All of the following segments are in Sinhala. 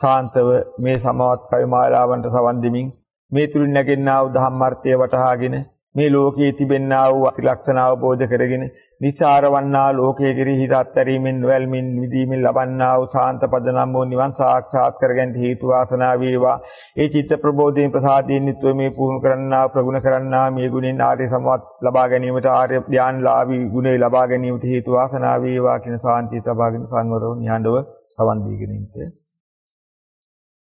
ශාන්තව මේ සමවත් කය මාලාවන්ට සවන් දෙමින් මේ තුලින් නැගෙන්නා වූ ධම්මාර්ථය වටහාගෙන මේ ලෝකයේ තිබෙන්නා වූ අතිලක්ෂණ අවබෝධ කරගෙන නිසාර වන්නා ලෝකයේ කෙරෙහි හිතත්තරීමෙන් වැල්මින් විදීමෙන් ලබන්නා වූ ශාන්ත පද නම් වූ නිවන් සාක්ෂාත් කරගන්න හේතු වාසනා වේවා. ඒ චිත්ත ප්‍රබෝධයෙන් ප්‍රසාදයෙන් නිත්ව මේ පුහුණු කරන්නා ප්‍රගුණ කරන්නා මේ ගුණෙන් ආර්ය සමවත් ලබා ගැනීමට ආර්ය ධානලාභී ගුණේ ලබා ගැනීමට හේතු වාසනා වේවා කියන සාන්තිය සබාගෙන සංවරව නිහඬව සවන් දීගෙන ඉන්න.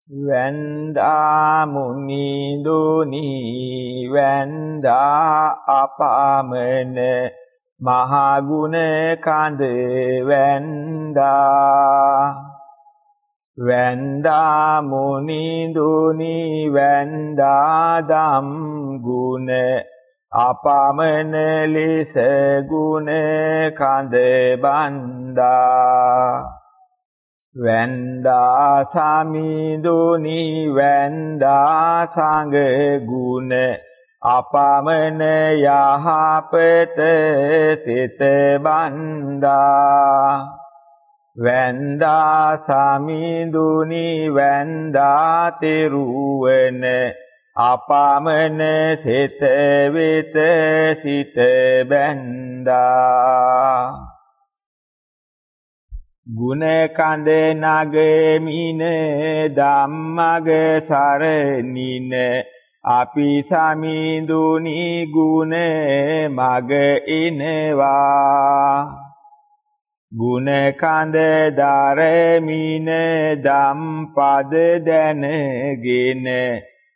වැන්දා මුනි දුනි වැන්දා අපාමන මහා ගුණ කඳ වැන්දා. වැන්දා මුනි දුනි වැන්දා දම් ගුණ අපාමන ලෙස ගුණ කඳ බන්දා. වැන්දා සමිඳුනි වැන්දා සංග ගුණ අපමණ යහපත සිත බන්දා. වැන්දා සමිඳුනි වැන්දා තෙරුවන අපමණ සිත වෙත සිත බැන්දා. ගුණ කඳ නගමින ධම්මග සරණින. අපි සමිඳුනි ගුණ මග ඉනවා ගුණ කඳ දරමින ධම්පද දැනගෙන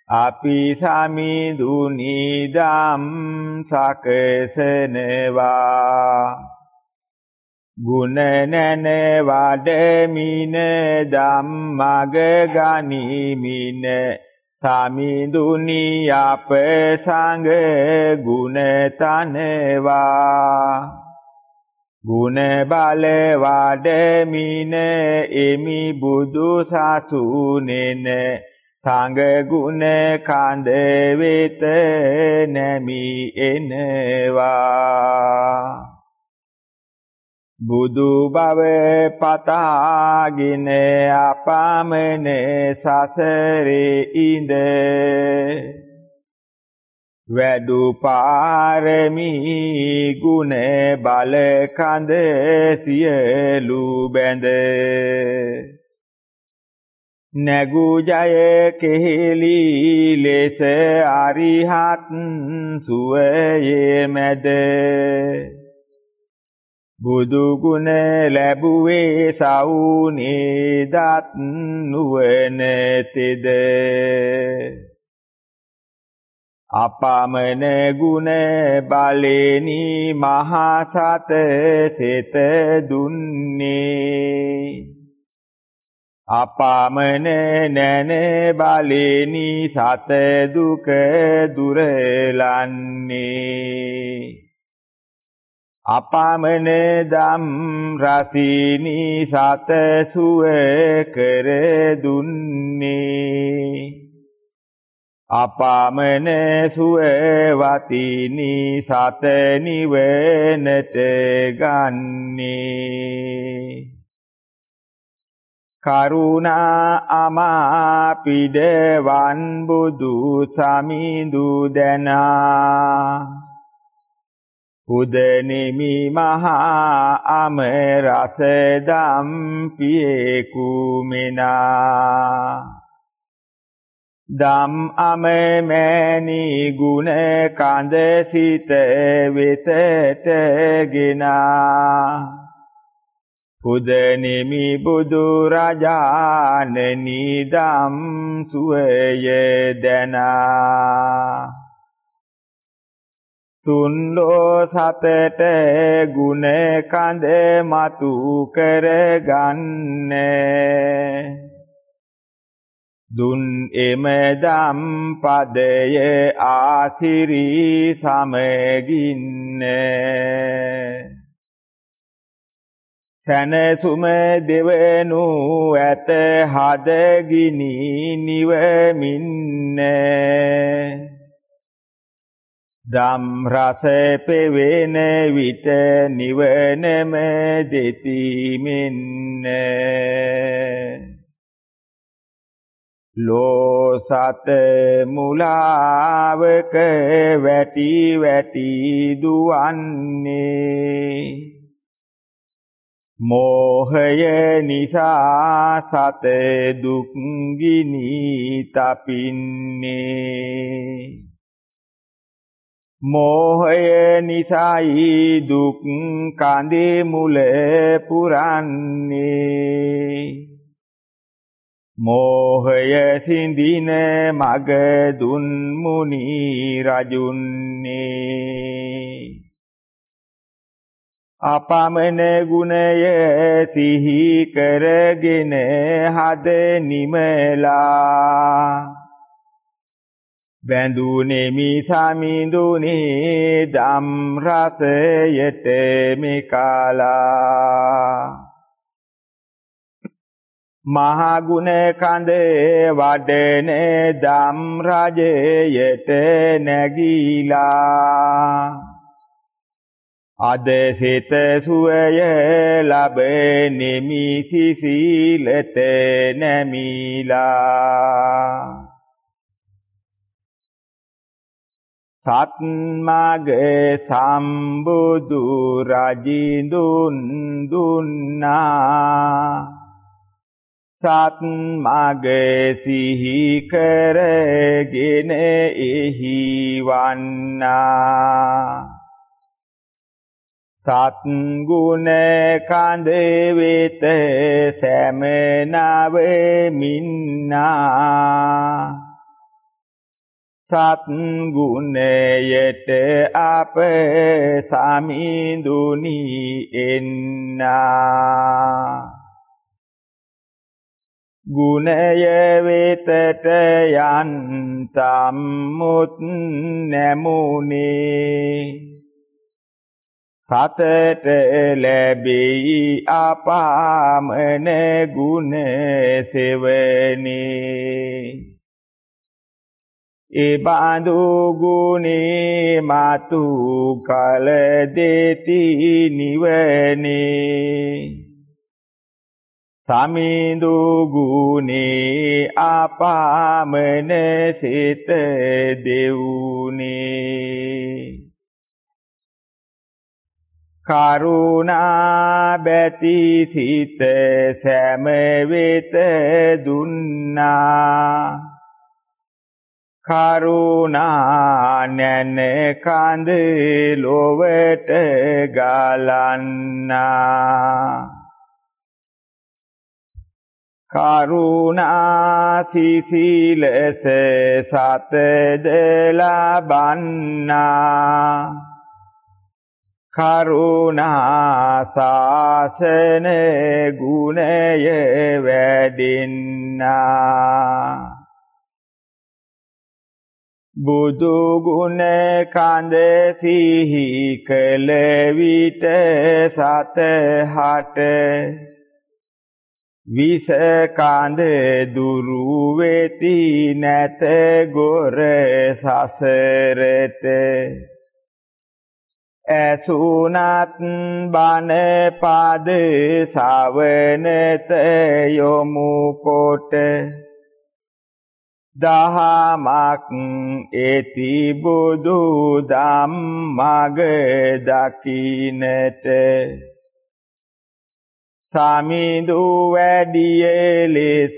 අපි සමිඳුනි ධම් සකසනවා. ගුණ නැන වඩමින ධම්මග ගනිමින. සමිඳුනි අප සංග ගුණ තනවා. ගුණ බල වඩමින එමි බුදු සසුනේන. සංග ගුණ කඳ වෙත නැමි එනවා. බුදු බව පතාගෙන අපමණ සසරේ ඉඳ. වැඩු පාරමී ගුණ බල කඳ සියලු බැඳ. නැගු ජය කෙහෙලි ලෙස අරිහත් සුවයේ මැද. බුදු ගුණ ලැබුවේ සවුනේ දත් නුවණ තෙද. අපමණ ගුණ බලේනි මහා සත සිත දුන්නේ. අපමණ නැන බලේනි සත දුක දුරලන්නේ. අපමණ දම් රසිනි සත සුව කර දුන්නේ අපමණ සුව වතිනි සත නිවනට ගන්නේ. කරුණා අමා පිඩවන් බුදු සමිඳු දනා. උදනිමි මහා අම රස දම් පියේ කුමිනා දම් අම මෑනි ගුණ කඳ සිත වෙතට ගෙනා. පුදනිමි බුදු රජානනි දම් සුවය දනා. තුන්ලෝ සතට ගුණ කඳ මතු කරගන්නේ. දුන් එම දම් පදය ආසිරි සමගින්නේ. සනසුම දෙවනු ඇත හදගිනි නිවමින්නේ. ධම් රස පෙවෙන විට නිවනම දෙතිමින්න. ලෝසත මුලාවක වැටි වැටි දුවන්නේ. මෝහය නිසා සත දුක් ගිනි තපින්නේ. මෝහය නිසායි දුක් කඳේ මුල පුරන්නේ. මෝහය සිඳින මග දුන් මුනි රජුන්නේ. අපමණ ගුණය සිහි කරගෙන හද නිමලා බැඳුනේමි සමිඳුනේ ධම් රසයට මිකාලා. මහගුණ කඳ වඩන ධම් රජයට නැගීලා. අද සිත සුවය ලබෙනෙමි සිසිලත නැමීලා. සත්මග සම්බුදු රජිඳුන් දුන්නා සත් මගේ සිහි කරගෙන එහි වන්නා. සත් ගුණ කඳ වෙත සෑම නවෙමින්නා සත් ගුණයට අප සමිඳුනි එන්නා. ගුණය වෙතට යන්තම් මුත් නැමුනේ. සතට ලැබෙයි අපාමන ගුණ සෙවනේ. ඒ බඳු ගුණේ මතු කල දෙති නිවනේ. සමිඳු ගුණේ අපාමන සිත දෙවුනේ. කරුණා බැති සිත සෑම වෙත දුන්නා. කරුණා නැන කඳ ලොවට ගලන්නා. කරුණා සිසිලස සතද ලබන්නා. කරුණා සාසන ගුණය වැඩින්නා. බුදු ගුණ කඳ සිහි කළ විට සතහට විස කඳ දුරු වෙති නැත ගොර සසරට. ඇසුනත් බන පද සවනත යොමු කොට දහමක් ඒති බුදු ධම්මග දකින්නට. සමිඳු වැඩියේ ලෙස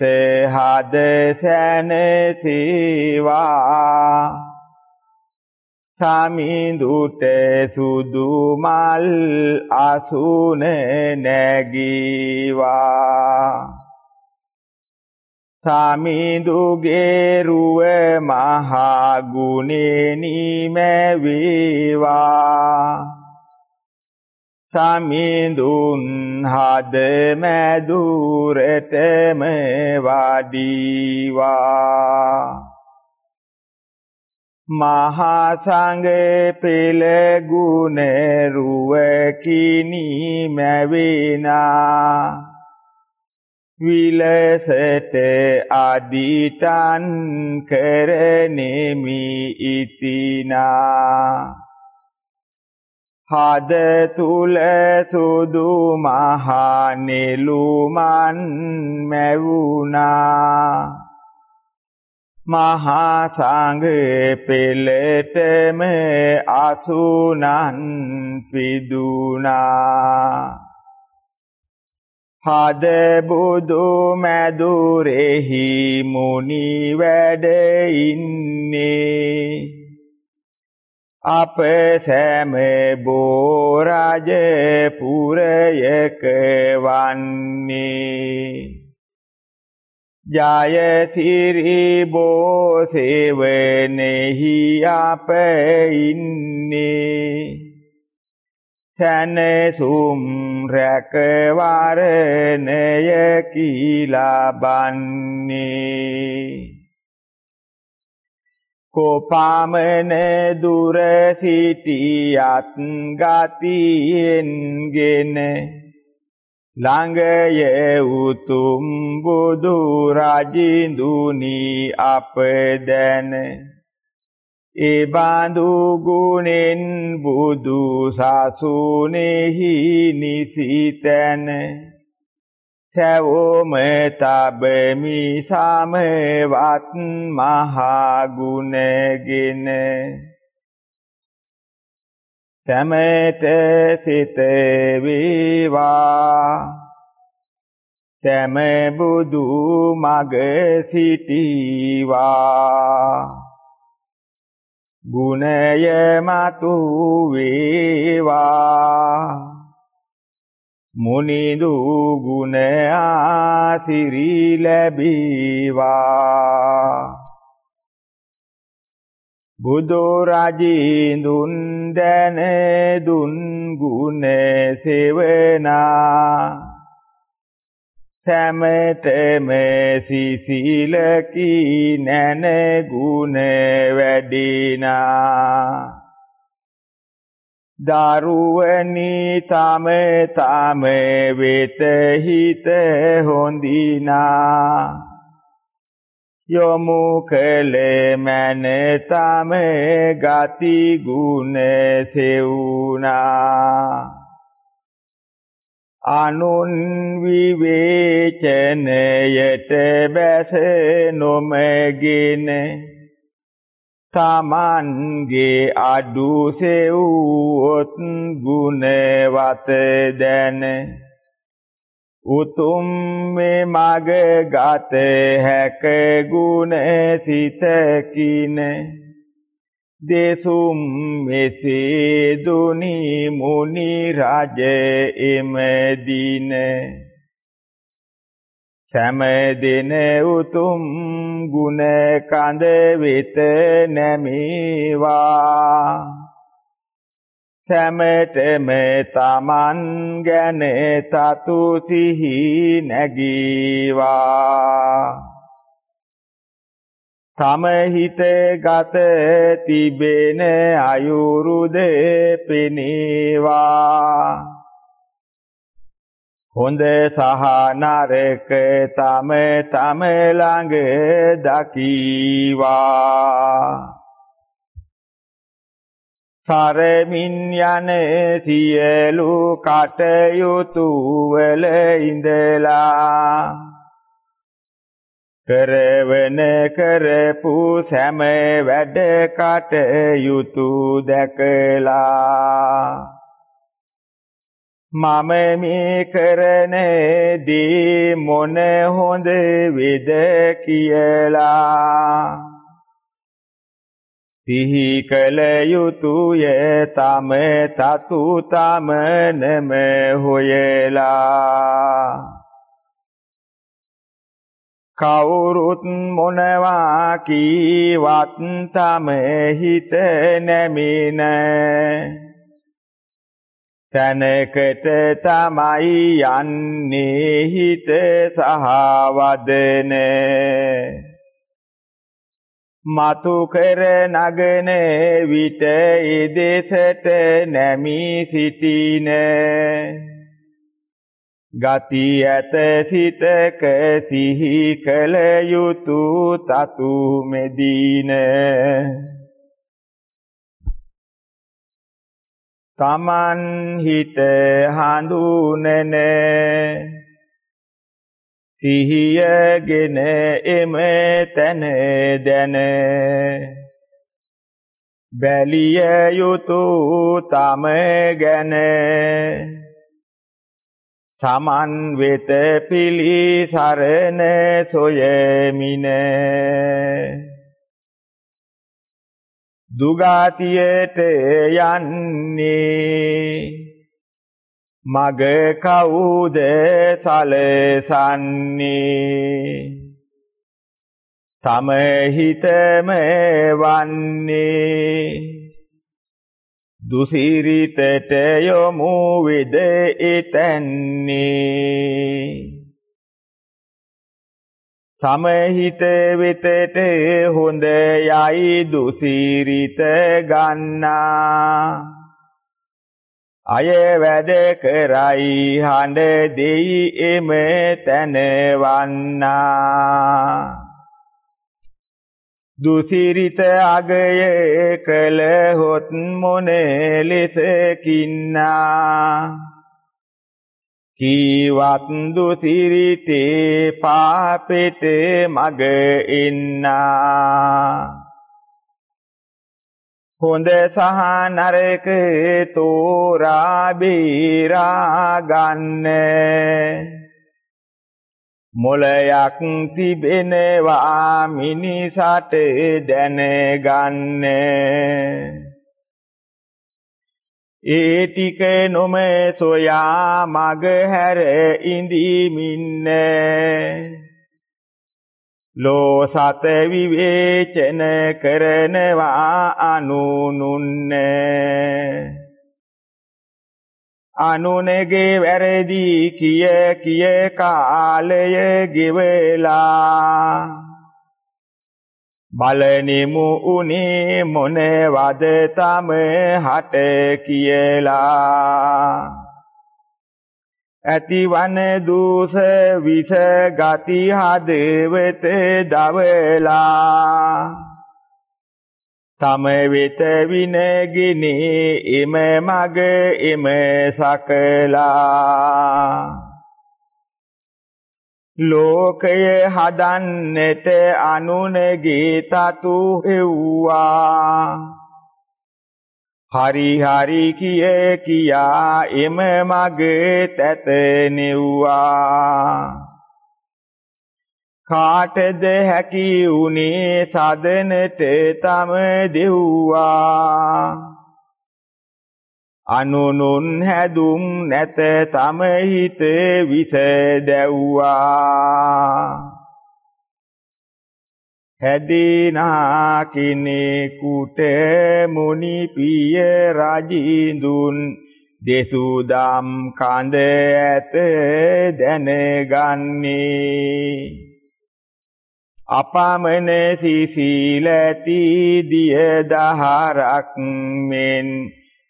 හද සැනසීවා සමිඳුට සුදු මල් අසුන නැගීවා. සමිඳුගේ රුව මහා ගුණේ නිමැවීවා සමිඳුන් හද මැදුරටම වඩීවා. මහා සංඝේ පෙළ ගුණ රුව කිනි මැවිනා. විලසට අදිටන් කරනෙමි ඉතිනා. හද තුල සුදු මහා නෙළුමන් මැවුනා මහා සංඝ පෙළටම අසුනන් පිදුනා හද බුදු මැදුරෙහි මුනි වැඩ ඉන්නේ. අප සෑම බෝරජ පුරයක වන්නේ. ජයසිරි බෝසෙවනෙහි අප ඉන්නේ. සනසුම් රැකවරණය කීලා බන්නේ. කොපමණ දුර සිටියත් ගතියෙන්ගෙන ළඟය උතුම් බුදු රජිඳුනි අප දැන ඒ බඳු ගුණෙන් බුදු සසුනේහි නිසිතන සවෝම තබමි සමවත් මහා ගුණගෙන සැමට සිත වේවා. සැම බුදු මග සිටීවා. ගුණය මතු වේවා. මුනිදු ගුණ ආසිරි ලැබීවා. බුදු රජිඳුන් දැන දුන් ගුණ සෙවනා. සෑමතෙම සිසිල කී නැන ගුණ වැඩිනා. දරුවනි තම තම වෙත හිත හොඳිනා. යොමු කළේ මන තම ගති ගුණ සෙවුනා. අනුන් විවේචනයට බැස නොමගින තමන්ගේ අඩු සෙව්වොත් ගුණවත දැන උතුම් මේ මග ගත හැක ගුණ සිතකින දේසුම් මෙසේ දුනි මුනි රජ එම දින සෑම දින උතුම් ගුණ කඳ වෙත නැමේවා. සැමටම තමන් ගැන තතු සිහි නැගීවා. තම හිත ගත තිබෙන අයුරුද පෙනේවා. හොඳ සහ නරක තම තම ළඟ දකීවා. සරමින් යන සියලු කටයුතු වල ඉඳලා කරවන කරපු සෑම වැඩ කටයුතු දැකලා මම මේ කරන දී මොන හොඳ වේද කියලා සිහි කල යුතුය තම තතු තමනම හොයලා කවුරුත් මොනවා කීවත් තම හිත නැමින. තැනකට තමයි යන්නේ හිත සහ වදනේ මතු කර නගන විට ඉදෙසට නැමී සිටින. ගති ඇත සිතක සිහි කල යුතු තතු මෙදීන. තමන් හිත හඳුනන සිහියගෙන එම තන දැන බැලිය යුතු තම ගැන සමන් වෙත පිලිසරණ සොයමින. දුගාතියට යන්නේ මග කවුද සලසන්නේ? සමහිතම වන්නේ දුසිරිතට යොමු වෙද එතන්නේ. සමහිත වෙතට හොඳ යයි දුසිරිත ගන්නා. අය වැඩ කරයි හඬ දෙයි එම තනවන්නා. දුසිරිත අගය කළ හොත් මොන ලෙසකින්නා කීවත් දුසිරිතේ පාපෙට මග ඉන්නා හොඳ සහ නරක තෝරා බේරා ගන්න. මොලයක් තිබෙනවා මිනිසට දැනගන්න. ඒ ටික නොම සොයා මග හැර ඉඳීමින්නේ. ලෝ සත විවේචන කරනවා අනුනුන්න. අනුනගේ වැරදි කිය කිය කාලය ගෙවලා. බලනිමු උනේ මොනවද තම හට කියලා. ඇතිවන දූස විස ගති හදවත දවලා. තම වෙත විනගිනේ එම මග එම සකලා. ලෝකය හදන්නට අනුනගේ තතු එව්වා හරි හරි කිය කියා එම මගේ තැත නෙව්වා. කාටද හැකි උනේ සදනට තම දෙව්වා? අනුනුන් හැදුම් නැත තම හිත විස දැව්වා. හැදිනා කිනෙකුට මුනි පිය රජිඳුන් දෙසුදම් කඳ ඇත දැනගන්නේ. අපමණ සිසිලති දිය දහරක් මෙන්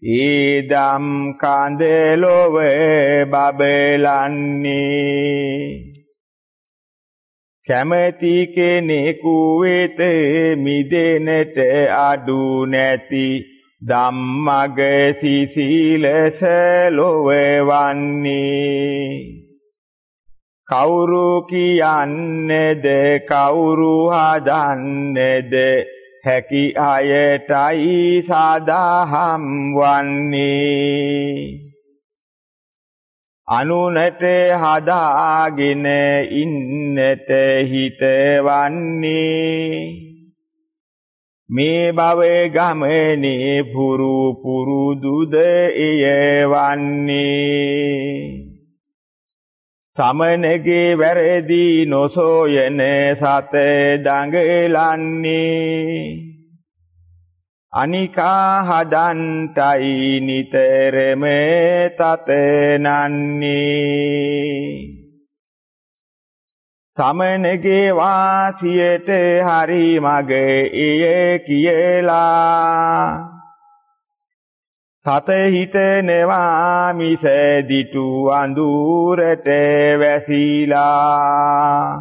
ඊදම් කඳ ලොව බබලන්නේ. කැමැති කෙනෙකු වෙත මිදෙනට අඩු නැති ධම්මග සිසිලස ලොවවන්නේ කවුරු කියන්නේද? කවුරු හදන්නේද? හැකි අයටයි සදාහම් වන්නේ. අනුනට හදාගෙන ඉන්නට හිතවන්නේ. මේ භවයේ ගමනේ පුරු පුරුදුද එයවන්නේ සමනගේ වැරදි නොසොයන සත දඟලන්නේ. අනිකා හදන්ටයි නිතරම තතනන්නේ සමනගේ වාසියට හරි මග එය කියලා. සත හිතනවා මිස දිටු අඳුරට වැසිලා.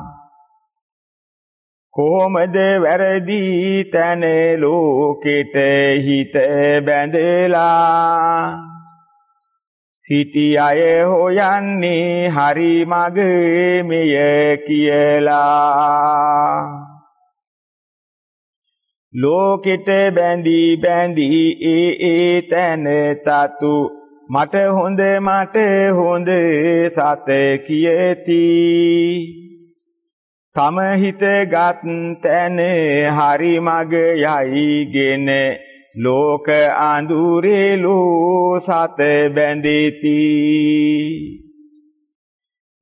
කොහොමද වැරදි තැන ලෝකෙට හිත බැඳලා? සිටි අය හොයන්නේ හරි මග මෙය කියලා. ලෝකෙට බැඳී බැඳී ඒ ඒ තැන තතු. මට හොඳ මට හොඳ සත කියති. තම හිතගත් තැන හරි මග යයිගෙන ලෝක අඳුරේ ලෝ සත බැඳෙති.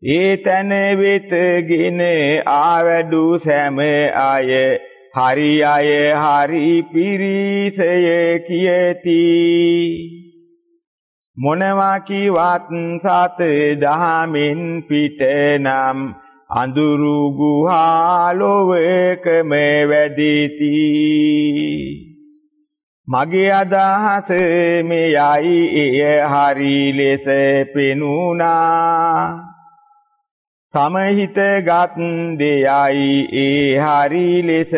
ඒ තන වෙතගෙන ආවැඩු සෑම අය හරි අය හරි පිරිසය කියති. මොනවා කිවත් සත දහමින් පිට නම් අඳුරු ගුහා ලොවකම වැඩිති. මගේ අදහස මෙයයි එය හරි ලෙස පෙනුණා. සමහිතගත් දෙයයි ඒ හරි ලෙස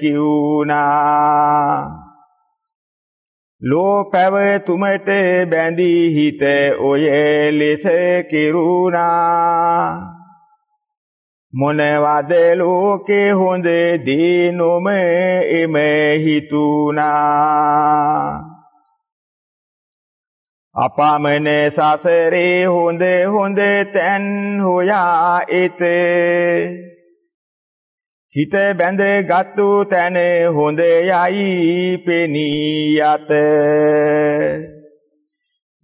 කිවුණා. ලෝ පැවතුමට බැඳී හිත ඔය ලෙස කිරුණා. මොනවද ලෝකේ හොඳ දේ නොම එම හිතුණා. අපමණ සසරේ හොඳ හොඳ තැන් හොයා එත හිත බැඳගත්තු තැන හොඳ යයි පෙනී යත.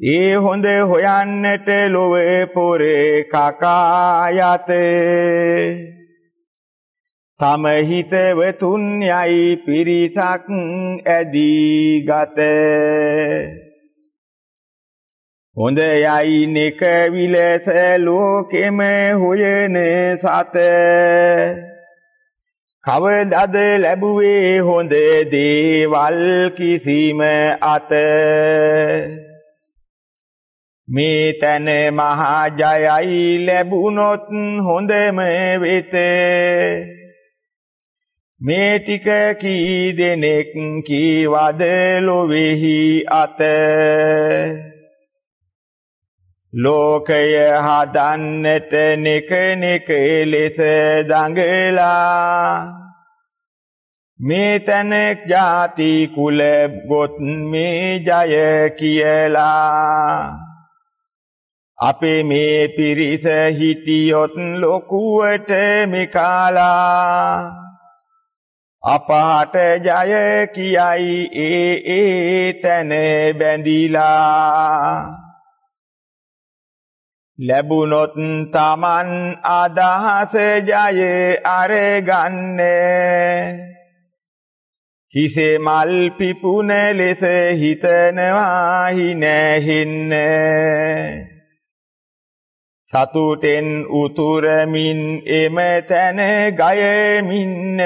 ඒ හොඳ හොයන්නට ලොවේ පොරේ කකා යත. තම හිතවතුන් යයි පිරිසක් ඇදී ගත. හොඳ යයි නෙක විලස ලෝකෙම හොයන සත. කවදද ලැබුවේ හොඳ දේවල් කිසිම අත. මේ තන මහා ජයයි ලැබුණොත් හොඳම වෙත. මේ ටික කී දෙනෙක් කීවද ලොවේහි අත. ලෝකය හදන්නට නෙක නෙක ලෙස දඟලා. මේ තැනෙක් ಜಾති කුල ගොත් මේ ජය කියලා. අපේ මේ පිරිස හිටියොත් ලොකුවට මිකාලා. අපාට ජය කියයි ඒ ඒ තන බැඳිලා. ලැබුණොත් Taman අදහස ජය අරගන්නේ. හිසේ මල් පිපුන ලෙස හිතනවා හි නැහින්නේ. සතුටෙන් උතුරමින් එම තැන ගයමින්න.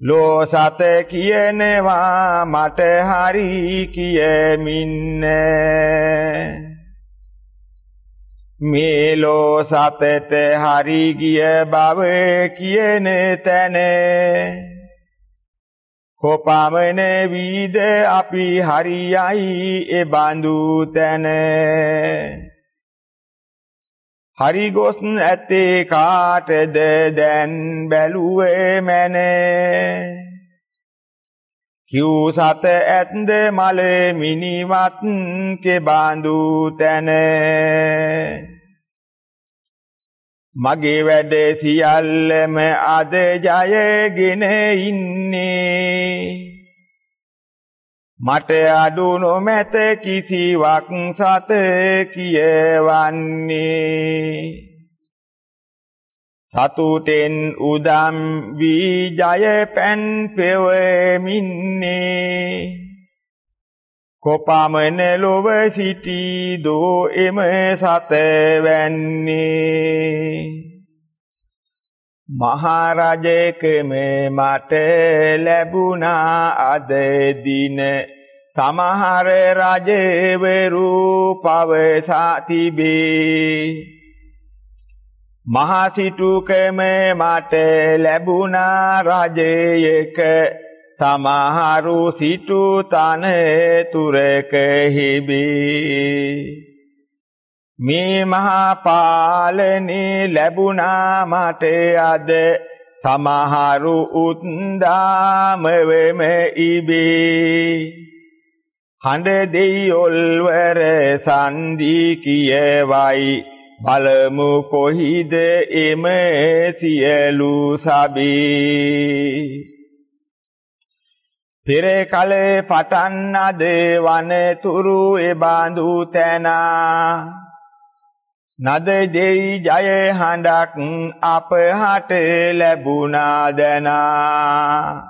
ලෝ සත කියනවා මට හරි කියමින්න. මේ ලෝ සතට හරි ගිය බව කියන තැන කොපමණ වීද අපි හරියයි ඒ බඳු තැන හරි ගොස් ඇත්තේ කාටද දැන් බැලුවේ මැන කිව් සත ඇත්ද මල මිනිවත් කෙ බඳු තැන. මගේ වැඩ සියල්ලම අද ජයගෙන ඉන්නේ. මට අඩු නොමැත කිසිවක් සත කියවන්නේ. සතුටෙන් උදම් වී ජය පෑන් පෙවෙමින්නේ. කොපමණ ලොව සිටී දෝ එම සත වැන්නේ මහරජකම මට ලැබුණා අද දින. සමහර රජවරු පවසා තිබේ. මහසිටුකම මට ලැබුණා රජයක. සමහරු සිටු තන තුරක හිබී. මේ මහා පාලනේ ලැබුණා මට අද. සමහරු උත්දාම වෙම ඉබේ. හඬ දෙයොල්වර සන්දි කියවයි. බලමු කොහිද එම සියලු සබී? පෙර කල පටන් අද වනතුරු එබඳු තැනා. නද දෙයි ජය හඬක් අපහට ලැබුණා දනා.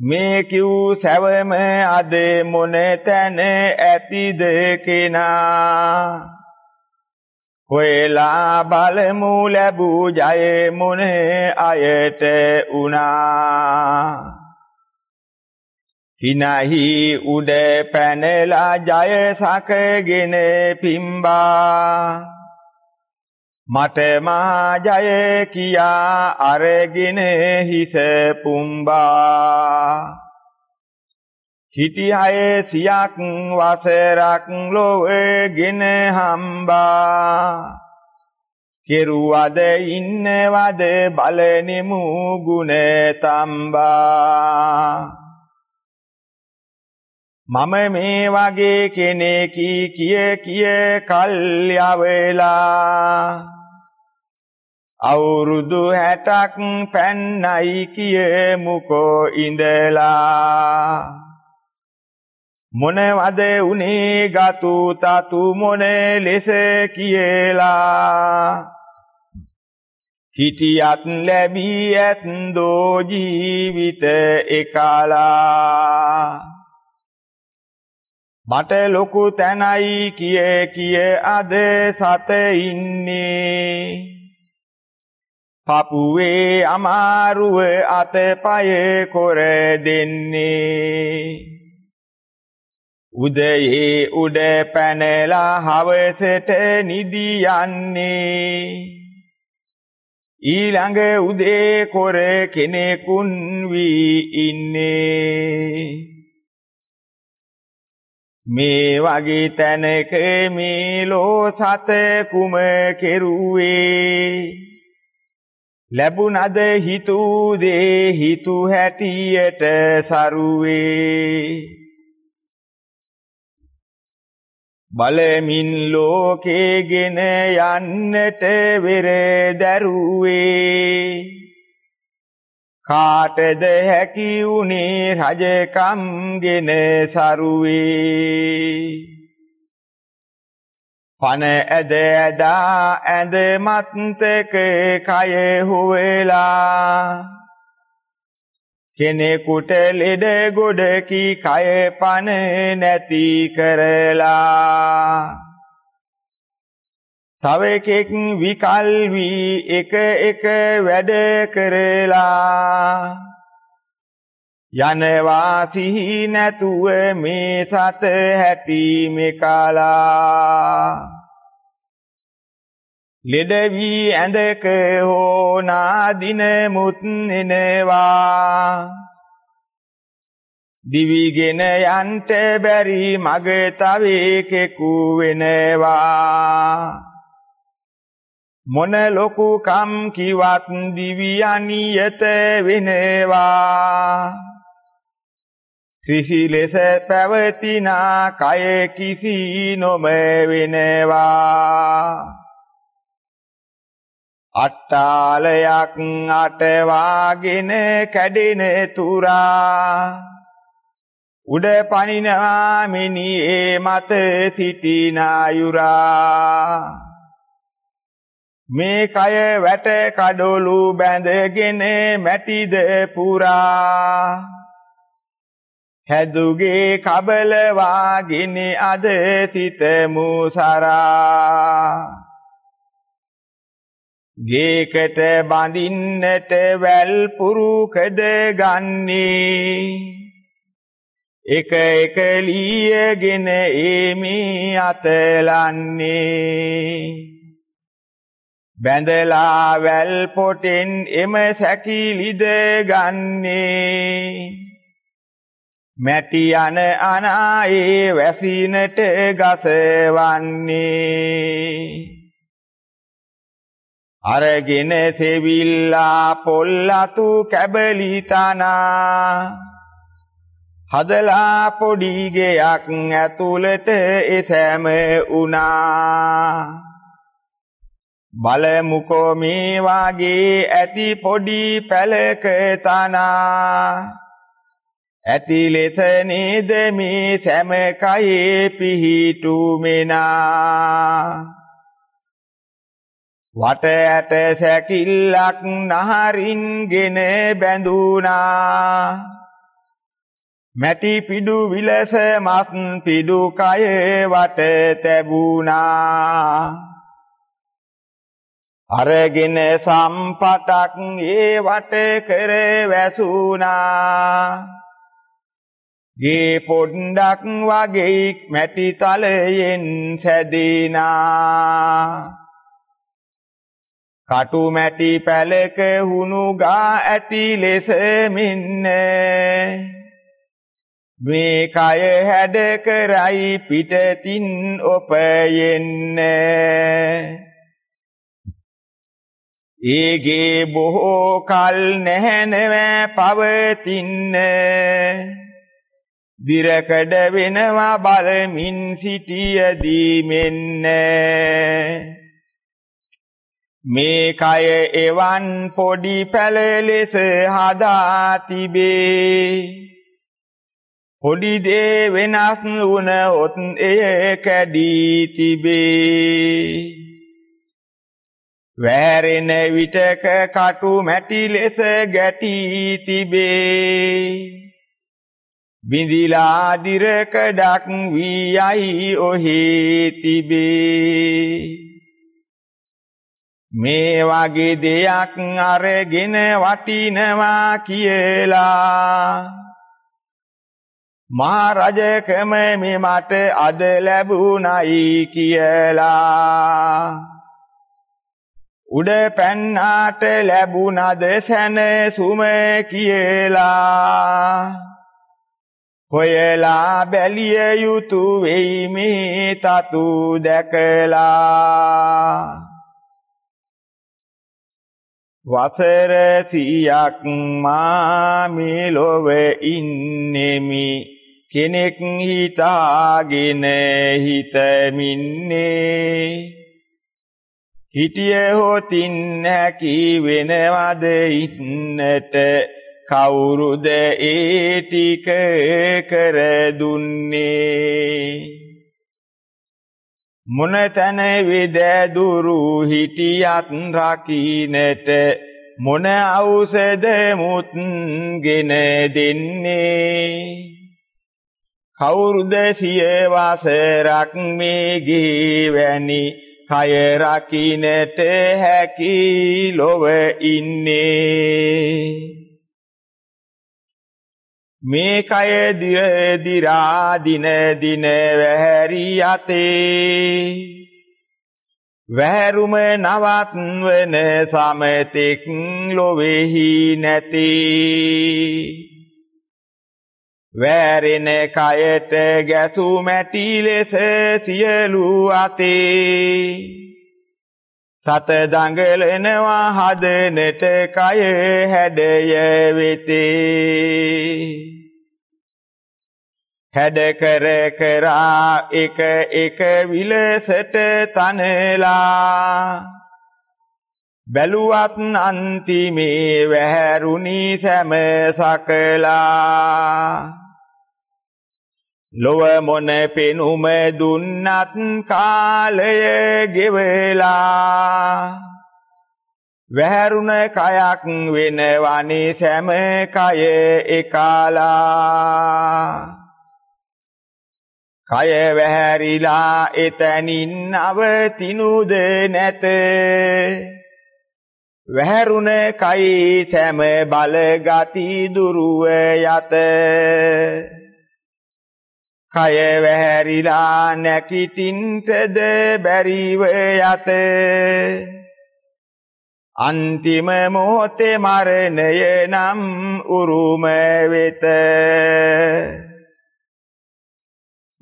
මේ කිව් සැවම අද මොන තැන ඇතිද කෙනා? හොයලා බලමු ලැබූ ජය මොන අයට උනා. හිනහි උඩ පැනලා ජය සකගෙන පිම්බා. මට මා ජය කියා අරගෙන හිස පුම්බා. හිටි අය සියක් වසරක් ලොවගෙන හම්බා. කෙරුවද ඉන්නවද බලනෙමු ගුණ තම්බා. මම මේ වගේ කෙනෙකි කිය කිය කල් යවලා. අවුරුදු 60ක් පැන්නයි කියමුකෝ ඉඳලා. මොනවද උනේ ගතු තතු මොන ලෙස කියලා. හිටියත් ලැබී ඇත්දෝ ජීවිත එකලා. මට ලොකු තැනයි කිය කිය අද සත ඉන්නේ. පපුවේ අමාරුව අතපය කොර දෙන්නේ. උදයේ උඩ පැනලා හවසට නිදියන්නේ. ඊළඟ උදේ කොර කෙනෙකුන් වී ඉන්නේ. මේ වගේ තැනක මේ ලෝ සත කුම කෙරුවේ? ලැබුණද හිතූ දේ හිතු හැටියට සරුවේ? බලමින් ලෝකේගෙන යන්නට වෙර දරුවේ කාටද හැකි උනේ රජකම්ගෙන සරුවේ. පන ඇද ඇදා ඇඳ මත්තක කය හොවෙලා කෙනෙකුට ලෙඩ ගොඩකි කය පන නැති කරලා. තව එකෙක් විකල් වී එක එක වැඩ කරලා. යනවා සිහි නැතුව මේ සත හැටි මෙකලා. ලෙඩ වී ඇඳක හෝ නාදින මුත් එනවා දිවිගෙන යන්ට බැරි මග තව එකෙකු වෙනවා. මොන ලොකු කම් කිවත් දිවියනියත වෙනවා. කිසි ලෙස පැවතිනා කය කිසි නොම වෙනවා. අට්ටාලයක් අටවාගෙන කැඩෙන තුරා. උඩ පනිනවා මිනියේ මත සිටින යුරා මේ කය වැට කඩොළු බැඳගෙන මැටිද පුරා. හැදුගේ කබල වාගින අද සිත මුසරා. ගේකට බඳින්නට වැල් පුරුකද ගන්නේ? එක එක ලීයගෙන ඒමි අතලන්නේ. බැඳලා වැල් පොටෙන් එම සැකිලිද ගන්නේ. මැටි යන අනායේ වැසිනට ගසවන්නේ. අරගෙන සෙවිල්ලා පොල්ලතු කැබලි තනා. හදලා පොඩි ගෙයක් ඇතුළට එසැම උනා බලමුකෝ මේ වාගේ ඇති පොඩි පැලක තනා. ඇති ලෙස නේද මේ සෑම කයේ පිහිටු මෙනා වට ඇට සැකිල්ලක් නහරින්ගෙන බැඳුනා මැටි පිඩු විලස මස් පිඩු කය වට තැබුණා. අරගෙන සම්පතක් ඒ වට කර වැසුණා. ගේ පොඩ්ඩක් වගේ මැටි තලයෙන් සැදිනා. කටු මැටි පැලක හුණු ගා ඇති ලෙස මින්න. මේ කය හැඩ කරයි පිටතින් ඔපයෙන්නේ. ඒගේ බොහෝ කල් නැහැනව පවතින්න. දිරකඩ වෙනවා බලමින් සිටියදී මෙන්න. මේ කය එවන් පොඩි පැල ලෙස හදා තිබේ. පොඩි දේ වෙනස් වුණොත් එය කැඩී තිබේ. වැරෙන විටක කටු මැටි ලෙස ගැටී තිබේ. බිඳිලා දිරකඩක් වී යයි ඔහි තිබේ. මේ වගේ දෙයක් අරගෙන වටිනවා කියලා. මහා රජකම මේ මට අද ලැබුණයි කියලා. උඩ පැන්නාට ලැබුණද සැනසුම කියලා. හොයලා බැලිය යුතු වෙයි මේ තතු දැකලා. වසර සියක් මා මේ ලොවේ ඉන්නෙමි. කෙනෙක් හිතාගෙන හිතමින්නේ. හිටිය හොතින් නැකි වෙනවද ඉන්නට? කවුරුද ඒ ටික කර දුන්නේ? මොනතන විද දුරු හිටියත් රකින්නට මොන ඖෂධ මුත්ගෙන දෙන්නේ? කවුරුද සිය වසරක් මේ ගිවැනි කය රකින්නට හැකි ලොව ඉන්නේ? මේ කය දිරා දින දින වැහැරි යතේ වැහැරුම නවත් වන සමතෙක් ලොවේහි නැතේ. වෑරෙන කයට ගැසු මැටි ලෙස සියලු අතේ. සත දඟලනවා හදනට කය හැඩය වෙතේ. හැඩ කර කරා එක එක විලසට තනලා. බැලුවත් අන්තිමේ වැහැරුණි සෑම සකලා. ලොව මොන පෙනුම දුන්නත් කාලය ගෙවලා. වැහැරුණ කයක් වෙනවනේ සෑම කය එකලා. කය වැහැරිලා එතනින් අවතිනුද නැත. වැහැරුණ කයි සෑම බලගති දුරුව යත කය වැහැරිලා නැකිටින්ටද බැරිව යත. අන්තිම මොහොතේ මරණය නම් උරුම වෙත.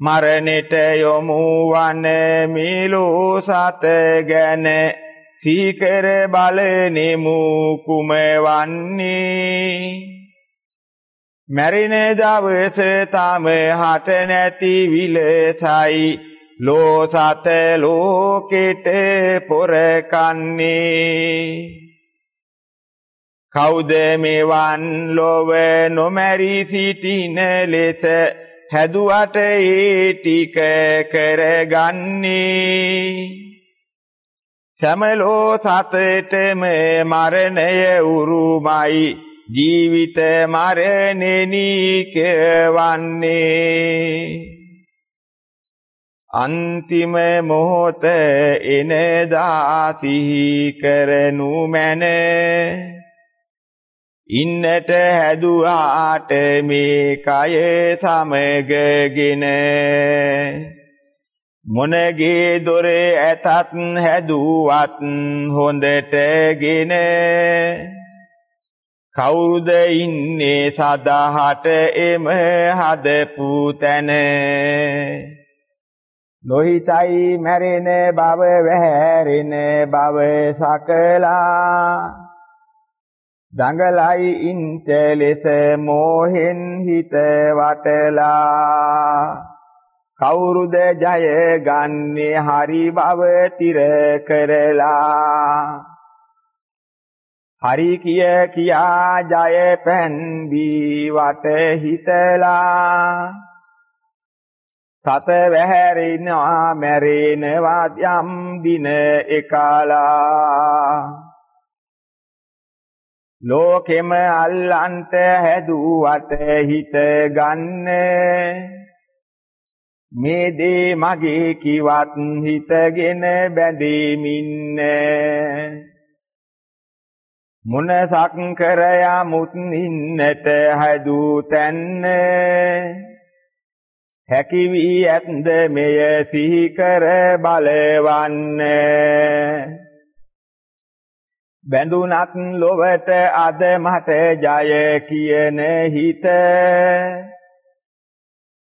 මරණයට යොමු වන මිලෝ සත ගැන සීකර බලනෙමු කුමවන්නේ? මැරෙන දවස තම හට නැති විලසයි. ලෝ සත ලෝකෙට පොර කන්නේ. කවුද මෙවන් ලොව නොමැරි සිටින ලෙස හැදුවට ඒ ටික කරගන්නේ? සමලෝ සතටම මරණය උරුමයි. ජීවිත මරණෙනි කෙවන්නේ අන්තිම මොහොත එනදා සිහි කරනු මැන. ඉන්නට හැදුවාට මේ කය සමගගෙන. මොනගේ දොරේ ඇතත් හැදුවත් හොඳටගෙන කවුරුද ඉන්නේ සදාහට එම හදපු තැන? නොහිතයි මැරෙන බව වැහැරෙන බව සකලා. දඟලයි ඉන්ට ලෙස මෝහෙන් හිත වටලා. කවුරුද ජය ගන්නේ හරි බව තිර කරලා. හරි කිය කියා ජය පැන්වී වට හිතලා සත වැහැරෙනවා මැරෙනවා යම් දින එකලා. ලෝකෙම අල්ලන්ට හැදුවට හිත ගන්නේ. මේ දේ මගේ කිවත් හිතගෙන බැඳෙමින්න මොනසක් කර යමුත් ඉන්නට හැදූ තැන්න. හැකි වී ඇත්ද මෙය සිහි කර බලවන්න. බැඳුනත් ලොවට අද මට ජය කියන හිත.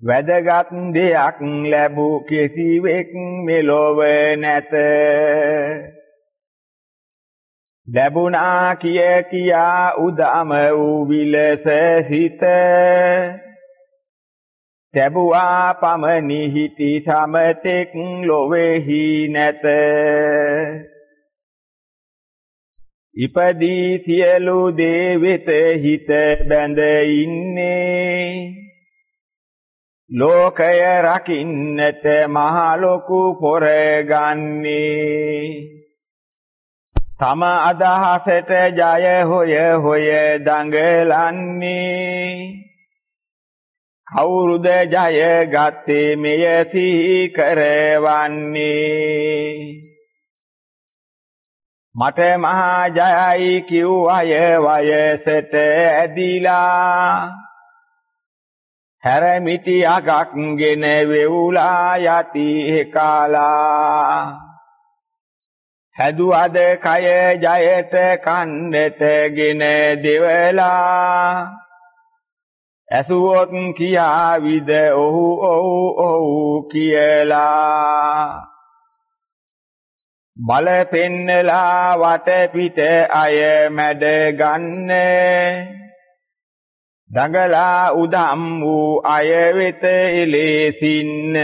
වැදගත් දෙයක් ලැබූ කිසිවෙක් මෙලොව නැත. ලැබුණා කිය කියා උදම වූ විලස හිත ලැබුවා පමණි හිටි සමතෙක් ලොවේහි නැත. ඉපදී සියලු දේ වෙත හිත බැඳ ඉන්නේ. ලෝකය රකින්නට මහ ලොකු පොරගන්නේ තම අදහසට ජය හොය හොය දඟලන්නේ. කවුරුද ජය ගත්තේ මෙය සිහි කරවන්නේ? මට මහා ජයයි කිව් අය වයසට ඇදිලා. හැරමිටි අගක්ගෙන වෙවුලා යති කාලා හැදුවද කය ජයට කන්නටගෙන දෙවලා. ඇසුවොත් කියාවිද ඔහු ඔහු ඔහු කියලා. බල පෙන්නලා වට පිට අය මැඩ ගන්නේ. දඟලා උදම් වූ අය වෙත එලෙසින්න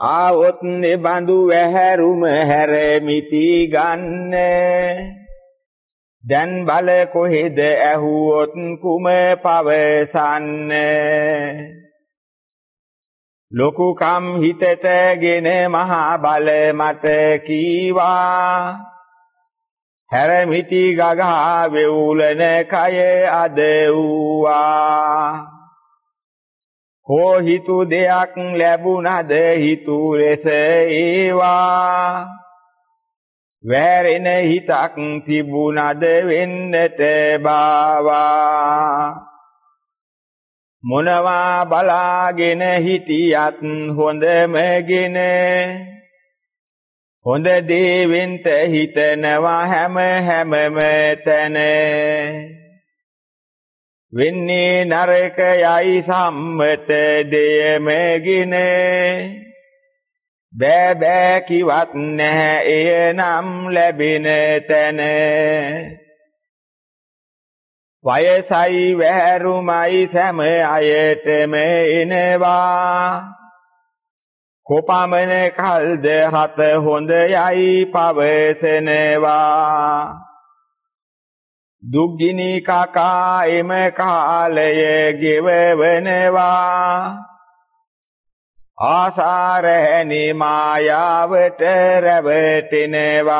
ආවොත් නිබඳු වැහැරුම හැරමිති ගන්න. දැන් බල කොහෙද ඇහුවොත් කුම පවසන්න? ලොකුකම් හිතටගෙන මහා බල මට කීවා. හැරමිටි ගගා වෙවුලන කය අද වූවා. කෝ හිතු දෙයක් ලැබුණද හිතු ලෙස ඒවා? වැරෙන හිතක් තිබුණද වෙන්නට බාවා? මොනවා බලාගෙන හිටියත් හොඳමගෙන හොඳ දේවෙන්ත හිතනවා හැම හැමම තැන. වෙන්නේ නරකයයි සම්මත දෙයමගින බෑ බෑ කිවත් නැහැ එය නම් ලැබෙන තැන. වයසයි වැරුමයි සෑම අයටම එනවා. කොපමණ කල්ද හත හොඳයයි පවසනවා. දුක්ගිනි කකා එම කාලය ගෙවවනවා. ආසාරැණි මායාවට රැවටෙනවා.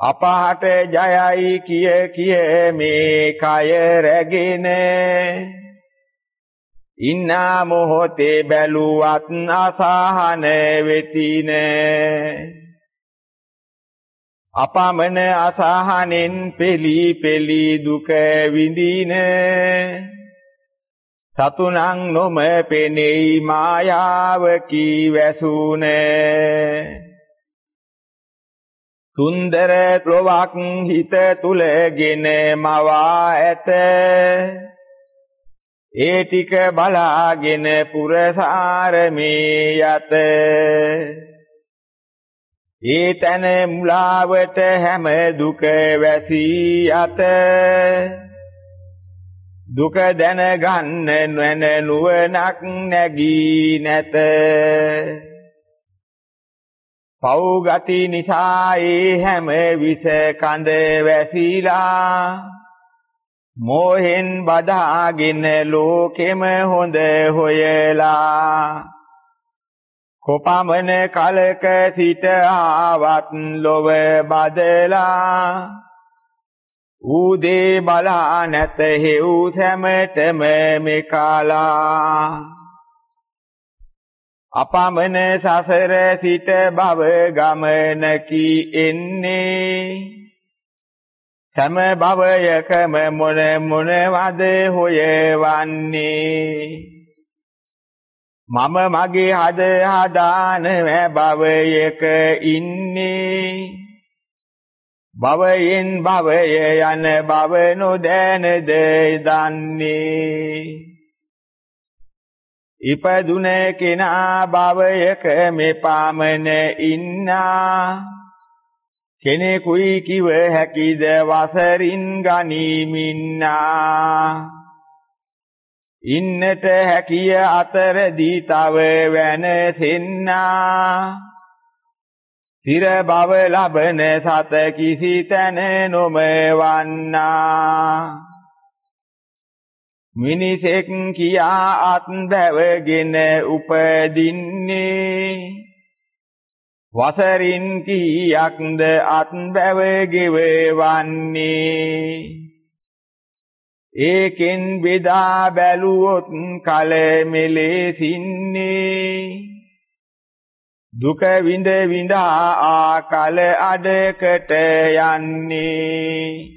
අපහට ජයයි කිය කිය මේ කය රැගෙන. ඉන්නා මොහොතේ බැලුවත් අසහන වෙතින. අපමණ අසහනෙන් පෙලි පෙලි දුක විඳින. සතුනං නොම පෙනෙයි මායාව කී වැසුනේ සුන්දර ලොවක් හිත තුලගෙන මවා ඇත. ඒ ටික බලාගෙන පුරසාරමේ යත. ඒ තන මුලාවට හැම දුක වැසී යත දුක දැනගන්න නොන නුවණක් නැගී නැත. පව් ගති නිසා ඒ හැම විස කඳ වැසිලා. මෝහෙන් බදාගෙන ලෝකෙම හොඳ හොයලා. කොපමණ කලක සිට ආවත් ලොව බදලා ඌදේ බලා නැත හේව් සැමටම මෙකාලා. අපමණ සසර සිට භව ගමනකි එන්නේ. සම භවයකම මොන මොනවද හොයවන්නේ? මම මගේ හද හදාන භවයක ඉන්නේ. භවයෙන් භවය යන භව නොදැනද දන්නේ. ඉපදුන කෙනා භවයක මෙපාමන ඉන්නා. කෙනෙකුයි කිව හැකිද වසරින් ගනිමින්නා. ඉන්නට හැකිය අතරදී තව වෙනසෙන්නා තිර බව ලබන සත කිසි තැන නොමවන්නා. මිනිසෙක් කියා අත් බැවගෙන උපදින්නේ. වසරින් කීයක්ද අත් බැව ගෙවවන්නේ ඒකෙන් බෙදා බැලුවොත් කල මෙලෙසින්නේ දුක විඳ විඳා ආකල අඩකට යන්නේ.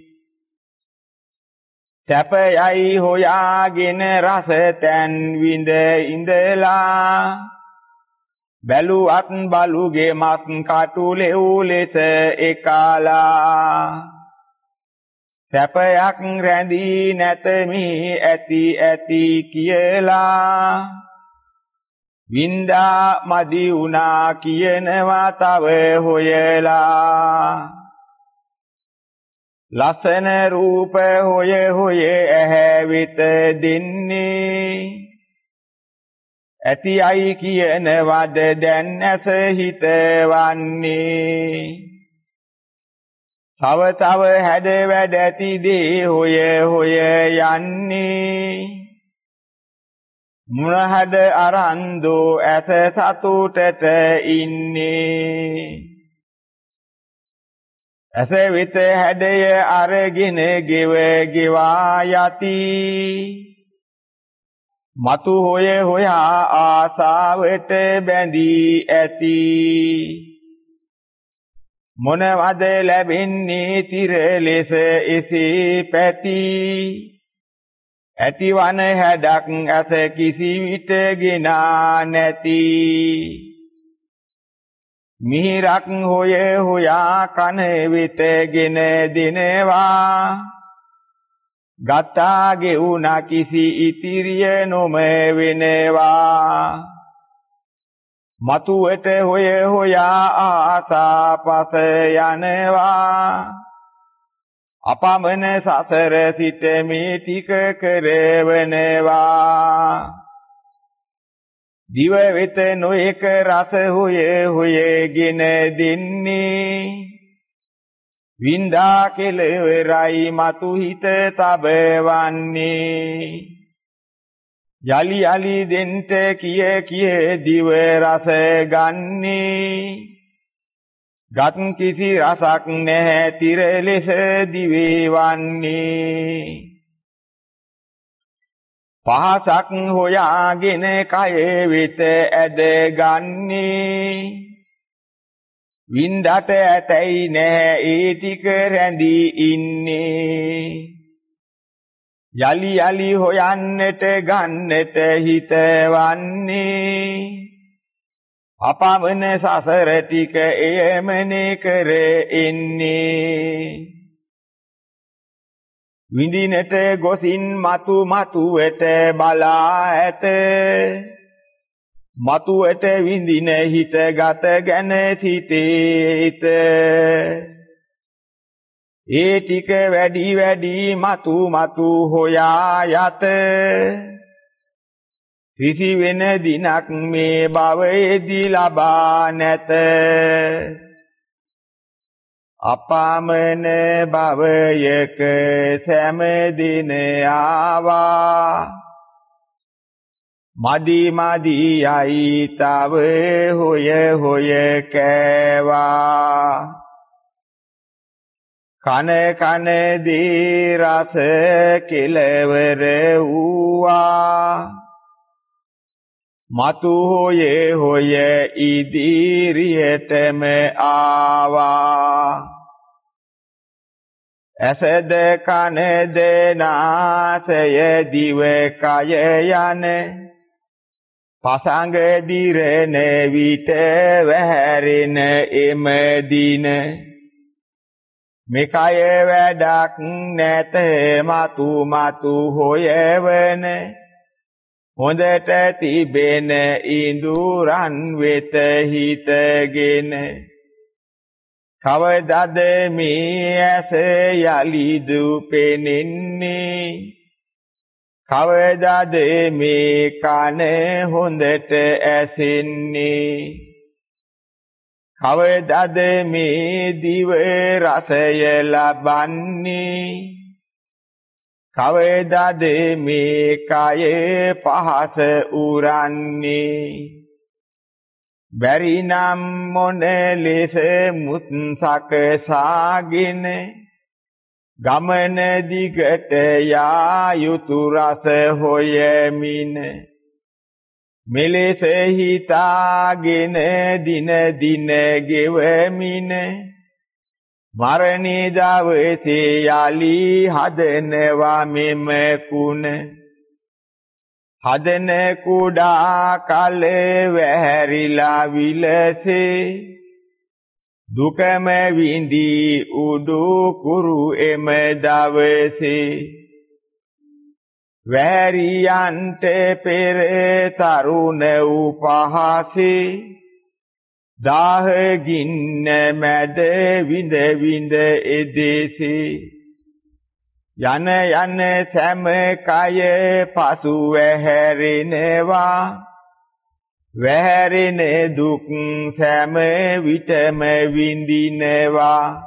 සැපයයි හොයාගෙන රස තැන් විඳ ඉඳලා. බැලුවත් බලුගේ මත් කටුලෙව් ලෙස එකලා. සැපයක් රැඳී නැත මේ ඇති ඇති කියලා. වින්දා මදි වුණා කියනවා තව හොයලා. ලස්සන රූප හොය හොය ඇහැ වෙත දෙන්නේ. ඇති අයි කියනවද දැන් ඇස හිතවන්නේ. තව තව හැඩ වැඩ ඇති දේ හොය හොය යන්නේ. මුණහඩ අරන්දෝ ඇස සතුටට ඉන්නේ. ඇස වෙත හැඩය අරගෙන ගෙව ගෙවා යති. මතු හොය හොයා ආසාවට බැඳී ඇති. මොනවද ලැබෙන්නේ තිර ලෙස එසේ පැති? ඇතිවන හැඩක් ඇස කිසි විට ගෙනා නැති. මිහිරක් හොය හොයා කන විතගෙන දිනවා. ගතා ගෙවුනා කිසි ඉතිරිය නොම වෙනවා මතුවට හොය හොයා ආසාපස යනවා. අපමණ සසර සිට මේ ටික කරවනවා. දිව වෙත නොඑක රස හොය හොයගෙන දෙන්නේ. වින්දා කෙලවරයි මතු හිත තබවන්නේ. යලි යලි දෙන්ට කිය කිය දිව රස ගන්නේ. ගත් කිසි රසක් නැහැ තිර ලෙස දිවේවන්නේ. පහසක් හොයාගෙන කය වෙත ඇද ගන්නේ. වින්දට ඇතැයි නෑ ඒ ටික රැඳී ඉන්නේ. යලි යලි හොයන්නට ගන්නට හිතවන්නේ. අපමණ සසර ටික එයමනේ කර එන්නේ විඳිනට ගොසින් මතු මතුවට බලා ඇත. මතුවට විඳින හිත ගත ගැන සිතේත ඒ ටික වැඩි වැඩි මතු මතු හොයා යත කිසි වෙන දිනක් මේ භවයේදී ලබා නැත. අපාමන භවයක සෑම දින ආවා. මදි මදි යයි තව හොය හොය කෑවා. කන කන දී රස කෙලවර වූවා. මතු හොය හොය ඉදිරියටම ආවා. ඇසද කනද නාසය දිව කය යන. පසඟ දිරන විට වැහැරෙන එම දින. මේකය වැඩක් නැත මතු මතු හොයවන. හොඳට තිබෙන ඉඳුරන් වෙත හිතගෙන. කවදද මේ ඇස යලි දුපෙනින්නේ කවදාද මේ කන හොඳට ඇසෙන්නේ? කවදාද මේ දිව රසය ලබන්නේ? කවදාද මේ කය පහස උරන්නේ? බැරි නම් මොන ලෙස මුත්සක සාගෙන ගමන දිගට යා යුතු රස හොයමින මෙලෙස හිතාගෙන දින දින ගෙවමින මරණේ දවසේ යලි හදනවා මෙම කුණ. හදන කුඩා කල වැහැරිලා විලසේ. දුකම විඳී උඩු කුරු එම දවසේ. වැරියන්ට පෙර තරුණ උපහාසේ. දාහ ගින්න මැද විඳ විඳ එදෙසේ. යන යන සෑම කය පසු වැහැරෙනවා. වැහැරෙන දුක් සෑම විටම විඳිනවා.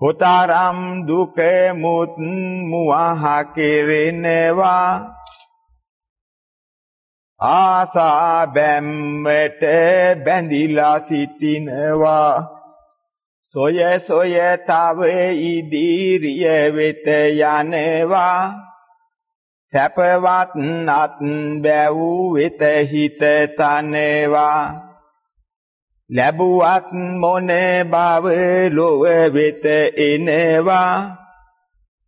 කොතරම් දුක මුත් මුවහ කෙරෙනවා. ආසා බැම්මට බැඳිලා සිටිනවා. සොය සොය තව ඉදිරිය වෙත යනවා. සැපවත් අත් බැවූ වෙත හිත තනේවා. ලැබුවත් මොන බව ලොව වෙත එනවා.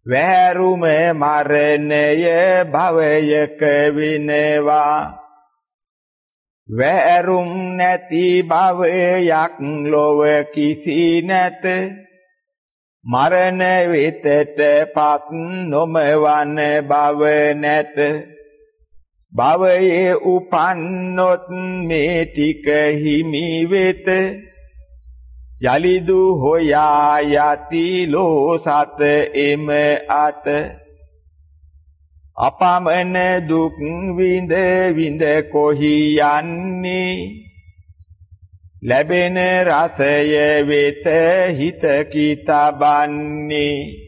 වැරුම මරණය භවයක විනවා. වැරුම් නැති භවයක් ලොව කිසි නැත. මරණ වෙතට පත් නොමවන බව නැත. භවයේ උපන්නොත් මේ ටික හිමි වෙත. යලිදු හොයා යති ලෝසත එම අත. අපමණ දුක් විඳ විඳ කොහි යන්නේ? ලැබෙන රසය වෙත හිත කිතබන්නේ.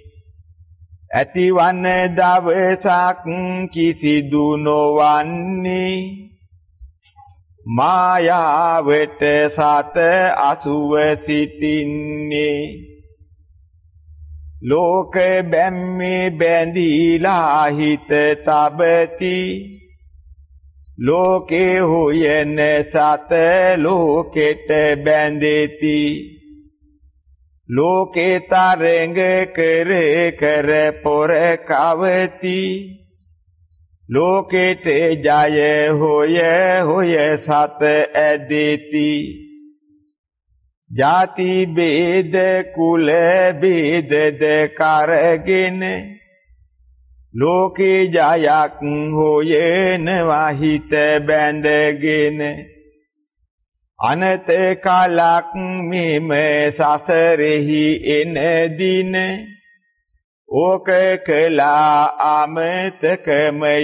ඇතිවන දවසක් කිසිදු නොවන්නේ මායාවට සත අසුව සිටින්නේ. ලෝක බැම්මේ බැඳීලා හිත තබති. ලෝකේ හොයන සත ලෝකෙට බැඳෙති. ලෝකේ තරංග කර කර පොර කවති. ලෝකේට ජය හොය හොය සත ඇදෙති. ಜಾති ભેද කුල ભેදද කරගෙන ලෝකේ ජයක් හොයනවා හිත බැඳගෙන. අනත කලක් මෙම සසරෙහි එන දින. ඕක කළා අමතකමය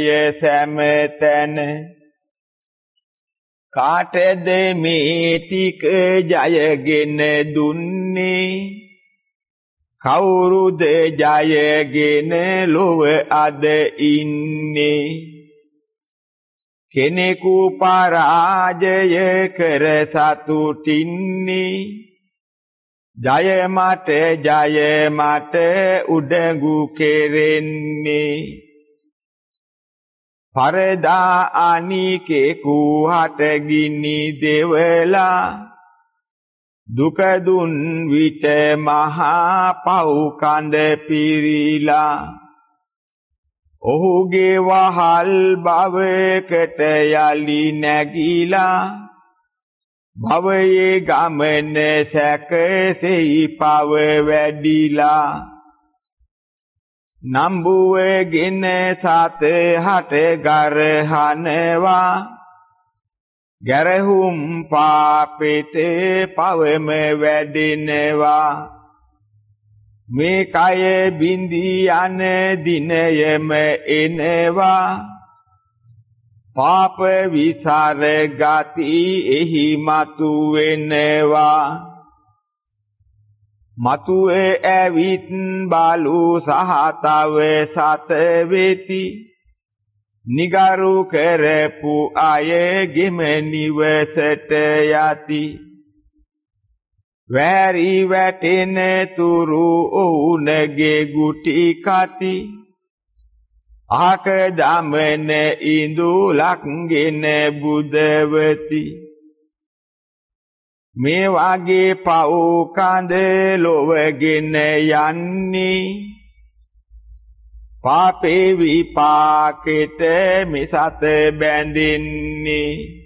සෑමතැන. කාටද මේ ටික ජයගෙන දුන්නේ? කවුරුද ජයගෙන ලොව අද ඉන්නේ? කෙනෙකු පරාජය කර සතුටින්නේ. ජය මට ජය මට උඩඟු කෙරෙන්නේ. පරදා අනිකේ කුහට ගිනි දෙවලා. දුක දුන් විට මහා පව් කඳ පිරීලා. ඔහුගේ වහල් භවයකට යලි නැගීලා භවයේ ගමන සැකසෙයි පව වැඩිලා නම්බුවගෙන සත හට ගරහනවා ගැරහුම් පාපෙට පවම වැඩෙනවා මේ කය බින්දී යන දිනයම එනවා. පාප විසර ගති එහි මතු වෙනවා. මතුවේ ඇවිත් බලු සහතව සත වෙති. නිගරු කරපු අයගෙම නිවසට යති. වැරි වැටෙන තුරු ඔවුනගේ ගුටි කති. ආක දමන ඉඳුලක්ගෙන බුදවති. මේ වාගේ පව් කඳ ලොවගෙන යන්නේ. පාපේ විපාකෙට මිසත බැඳින්නේ.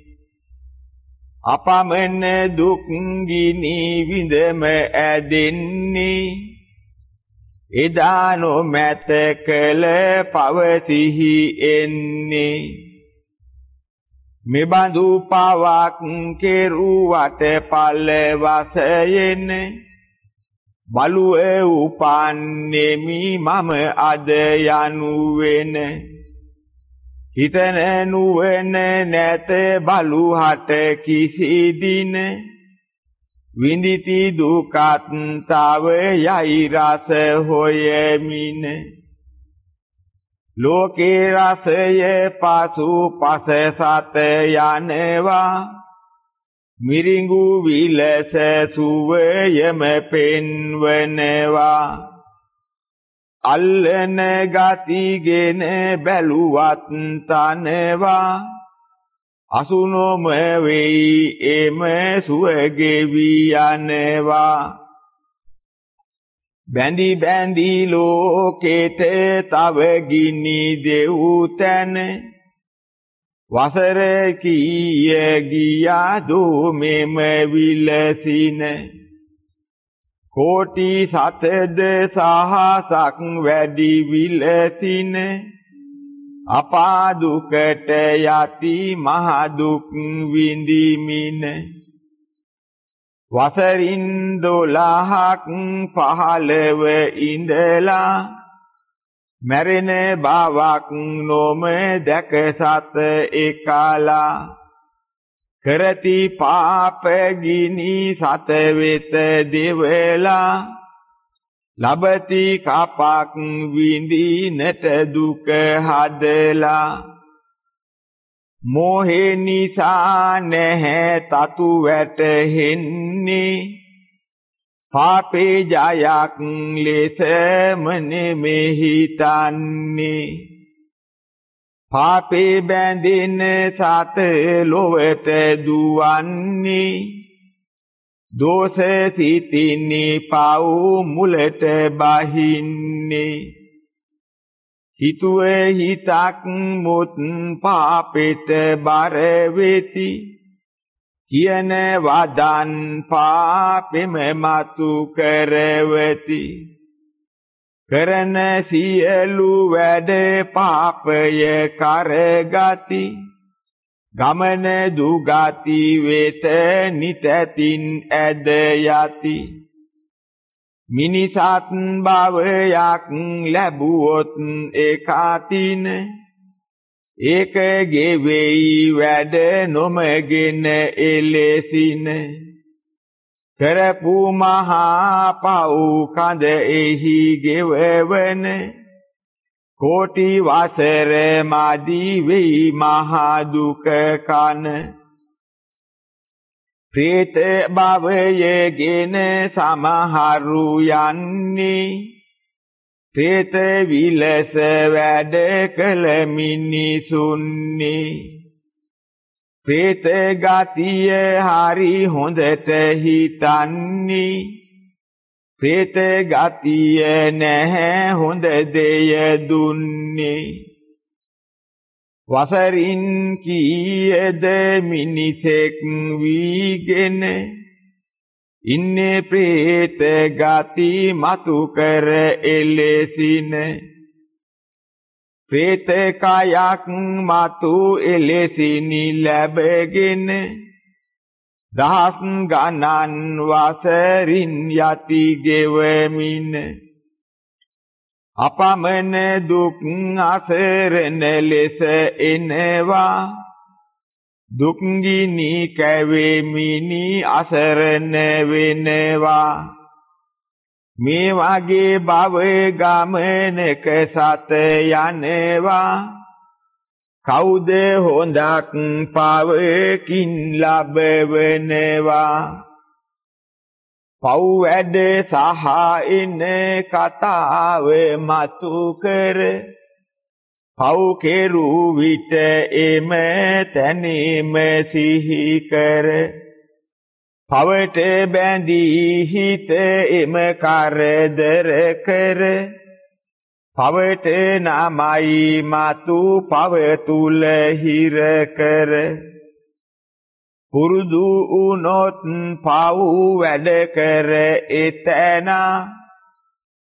අපමණ දුක් ගිනි විඳම ඇදෙන්නේ. එදා නොමැත කල පවතිහි එන්නේ. මෙබඳු පාවක් කෙරුවට පල්ල වසයෙන්. බලුවේ උපන්නේමි මම අද යනුවෙන. හිතන නුවන නැත බලුහට කිසි දින. විඳිති දුකත් තව යයි රස හොයමින. ලෝකේ රසය පසු පස සත යනවා. මිරිඟු විලස සුවයම පෙන්වනවා. අල්ලන ගතිගෙන බැලුවත් තනවා. අසුනොම වෙයි එම සුවගෙවි යනවා. බැඳි බැඳි ලෝකෙට තව ගිනි දෙව් තැන. වසර කීය ගියා දුමෙම විලසින. කෝටි සතද සහසක් වැඩි විලසින. අපා දුකට යති මහ දුක් විඳිමින. වසරින් දොළහක් පහළව ඉඳලා මැරෙන බවක් නොම දැක සත එකලා. කරති පාප ගිනි සත වෙත දෙවලා. ලබති කපක් විඳිනට දුක හදලා. මෝහේ නිසා නැහැ තතු වැටෙන්නේ පාපේ ජයක් ලෙස මනෙමෙහි තන්නේ පාපේ බැඳෙන සත ලොවට දුවන්නේ. දෝෂ සිතින්නේ පව් මුලට බහින්නේ. හිතුවේ හිතක් මුත් පාපෙට බර වෙති. කියන වදන් පාපෙම මතු කරවති. කරන සියලු වැඩ පාපය කරගති. ගමන දුගති වෙත නිතතින් ඇද යති. මිනිසත් භවයක් ලැබුවොත් ඒකාතින. ඒක ගෙවෙයි වැඩ නොමගෙන එලෙසින. කරපු මහා පව් කඳ එහි ගෙවවන කෝටි වසර මදි වෙයි මහා දුක කන. ප්‍රේත භවයේගෙන සමහරු යන්නේ. ප්‍රේත විලස වැඩ කළ මිනිසුන්නේ. ප්‍රේත ගතිය හරි හොඳට හිතන්නේ. ප්‍රේත ගතිය නැහැ හොඳ දෙය දුන්නේ. වසරින් කීයද මිනිසෙක් වීගෙන? ඉන්නේ പ്രേත ගති මතු කර එලෙසින. പ്രേත කයක් මතු එලෙසිනි ලැබගෙන දහස් ගණන් වසරින් යති ගෙවමින. අපමණ දුක් අසරණ ලෙස එනවා. දුක් ගිනි කැවෙමිනි අසරණ වෙනවා. මේ වගේ භව ගමනක සත යනවා. කවුද හොඳක් පවකින් ලැබවනවා? පව් වැඩ සහ ඉන කතාව මතු කර. පව් කෙරු විට එම තැනීම සිහි කර. පවට බැඳී හිත එම කරදර කර. පවට නමයි මතු පව තුල හිර කර. පුරුදු උනොත් පව් වැඩ කර එතන.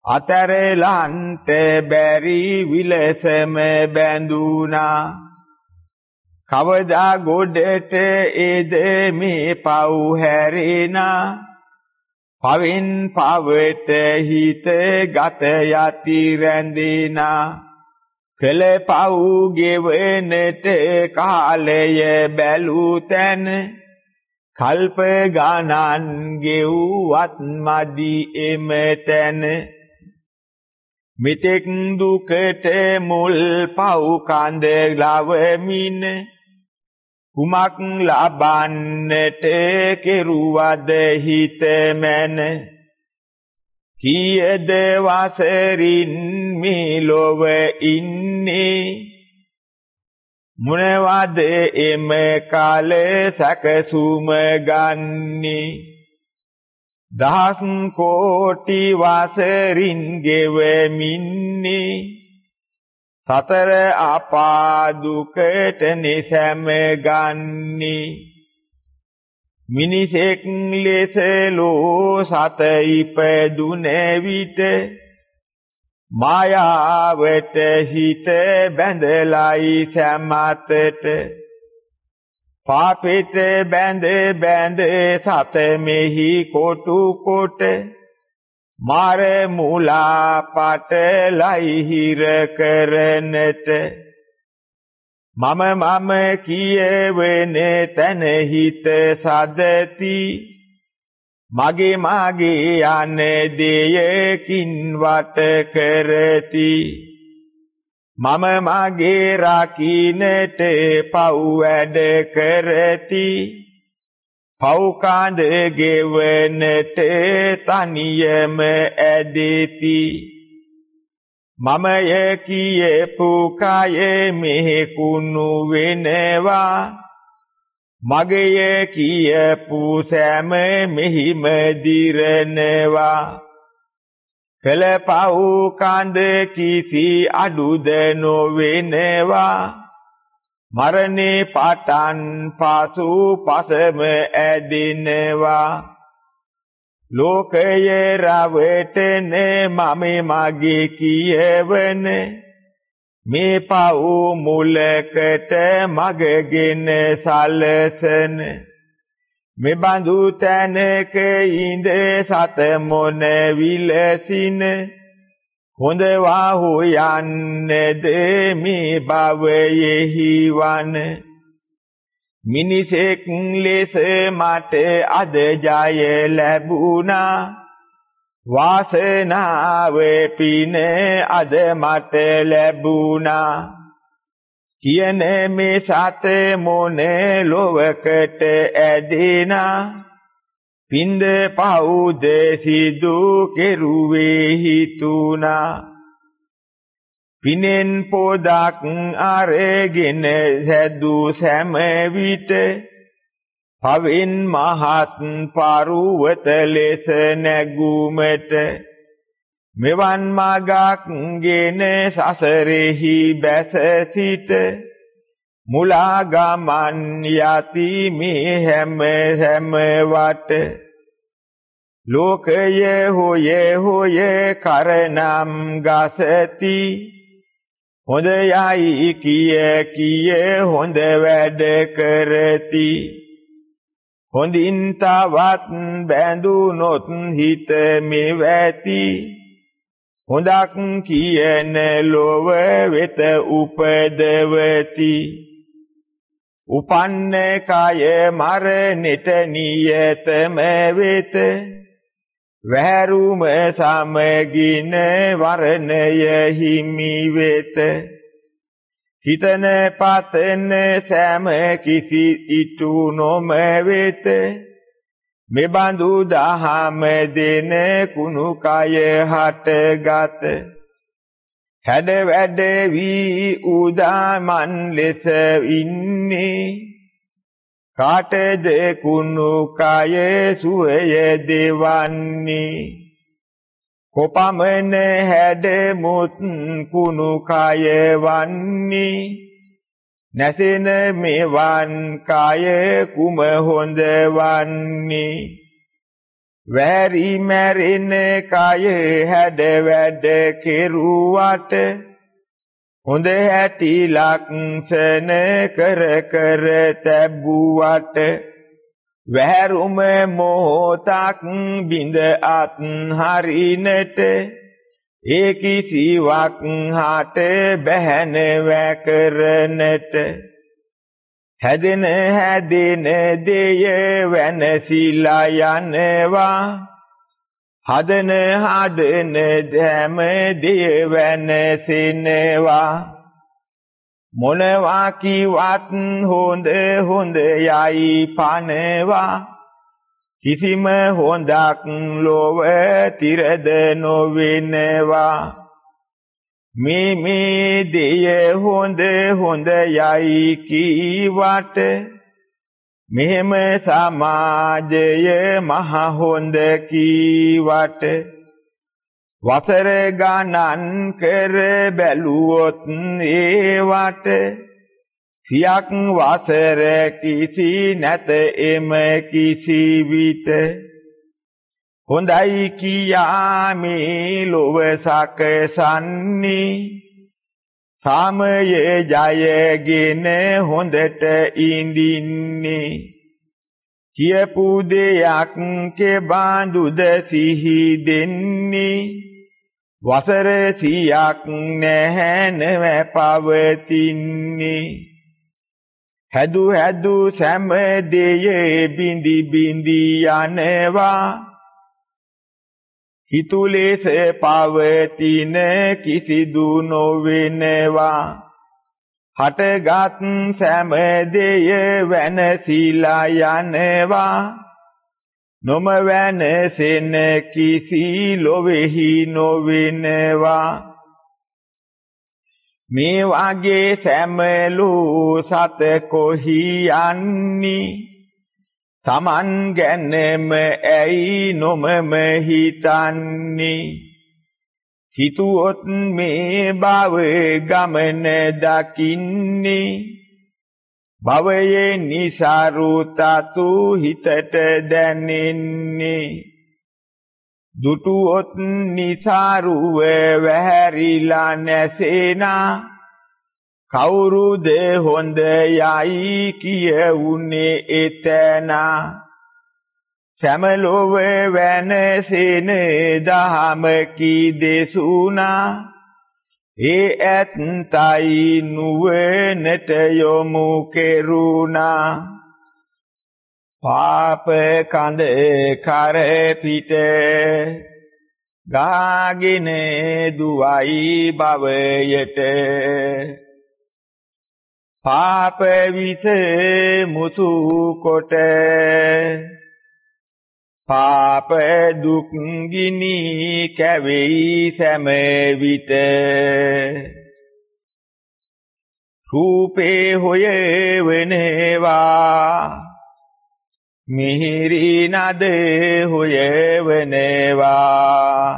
අතරලන්ට බැරි විලසම බැඳුනා. කවදා ගොඩට එද මේ පව් හැරෙනා. පවෙන් පවට හිත ගත යති රැඳෙනා. කළ පව් ගෙවනට කාලය බැලූ තැන කල්ප ගණන් ගෙව්වත් මදි එම තැන. මෙතෙක් දුකට මුල් පව් කඳ ලවමින කුමක් ලබන්නට කෙරුවද හිත මැන කීයද වසරින් මේ ලොව ඉන්නේ? මොනවද එම කාල සැකසුම ගන්නේ? දහස් කෝටි වසරින් ගෙවමින්නේ? සතර අපා දුකට නිසැම ගන්නි. මිනිසෙක් ලෙස ලෝ සත ඉපදුන විට මායාවට හිත බැඳලයි සමතට. පාපෙට බැඳ බැඳ සත මෙහි කොටු කොට මාර මූලා පටලයි හිර කරනට. මම මම කියවෙන තන හිත සදති. මගේ මාගේ යන දෙයකින් වට කරති. මම මගේ රකින්නට පව් වැඩ කරති. පව් කාඳ ගෙවනට තනියම ඇදෙති. මමය කියපු කය මෙහෙ කුණු වෙනවා. මගය කියපු සෑම මෙහිම දිරනවා. කළ පව් කාඳ කිසි අඩුද නොවෙනවා. මරණේ පටන් පසු පසම ඇදිනවා. ලෝකය රවටන මම මගේ කියවන මේ පව් මුලකට මගගෙන සලසන. මෙබඳු තැනක ඉඳ සත මොන විලසින හොඳවා හොයන්නේද මේ භවයෙහි වන? මිනිසෙක් ලෙස මට අද ජය ලැබුණා. වාසනාව පින අද මට ලැබුණා. කියන මේ සත මොනේ ලොවකට ඇදෙනා? පින්ද පවුද සිදු කෙරුවේ හිතුණා පිනෙන් පොදක් අරගෙන සැදු සෑම විට පවෙන් මහත් පරුවත ලෙස නැගුමට මෙවන් මගක් ගෙන සසරෙහි බැස සිට මුලා ගමන් යති මේ හැම හැම වට ලෝකය හොය හොය කරනම් ගසති. හොඳ යයි කිය කිය හොඳ වැඩ කරති. හොඳින් තවත් බැඳුනොත් හිත මෙවැති. හොඳක් කියන ලොව වෙත උපදවති. උපන්න කය මරණෙට නියතම වෙත. වැරුම සමගින වරණය හිමි වෙත. හිතන පතන සෑම කිසි ඉතු නොම වෙත. මෙබඳු දහම දෙන කුණු කය හටගත. හැඩ වැඩ වී උදාමන් ලෙස ඉන්නේ. කාටද කුණු කය සුවය දෙවන්නේ? කොපමණ හැඩ මුත් කුණු කය වන්නේ? නැසෙන මෙවන් කය කුම හොඳ වන්නේ? වැරි මැරෙන කය හැඩ වැඩ කෙරුවට හොඳ හැටි ලක්ෂණ කර කර තැබුවට වැරුම මොහොතක් බිඳ අත් හරිනට ඒ කිසිවක් හට බැහැන වැකරනට හැදෙන හැදෙන දෙය වෙනසිලා යනවා. හදන හදන දැම දෙය වෙනසෙනවා මොනවා කිවත් හොඳ හොඳ යයි පනවා. කිසිම හොඳක් ලොව තිරද නොවෙනවා. මේ මේ දෙය හොඳ හොඳ යයි කීවට මෙහෙම සමාජය මහ හොඳ කීවට වසර ගණන් කර බැලුවොත් ඒවට සියක් වසර කිසි නැත එම කිසි විට. හොඳයි කියා මේ ලොව සකසන්නේ සාමයේ ජයගෙන හොඳට ඉඳින්නේ. කියපු දෙයක් කෙබඳුද සිහි දෙන්නේ. වසර සියක් නැහැනව පවතින්නේ. හැදු හැදු සෑම දෙයේ බිඳි බිඳි යනවා. හිතුලේස පවතින කිසිදු නොවෙනවා. හටගත් සෑම දෙය වෙනසිලා යනවා. නොම වෙනසෙන කිසි ලොවේහි නොවෙනවා. මේ වාගේ සෑමලු සත කොහි යන්නේ? තමන් ගැනම ඇයි නොමම හිතන්නේ? හිතුවොත් මේ භව ගමන දකින්නේ. භවයේ નિසරුතතු හිතට දැනෙන්නේ. දුටුවොත් નિසරුව වැහැරිලා නැසෙනා. කවුරුද හොඳ යයි කියුනේ එතන? සමලොව වෙනසෙන දහම කී දෙසුනා ඒ ඇත්තයි නුවණට යොමු කෙරුණා. පාප කඳ කර පිට ගාගෙන දුවයි භවයට පාප විස මුතු කොට පාප දුක් ගිනි කැවෙයි සෑම විට රූපේ හොය වෙනවා මිහිරි නද හොය වෙනවා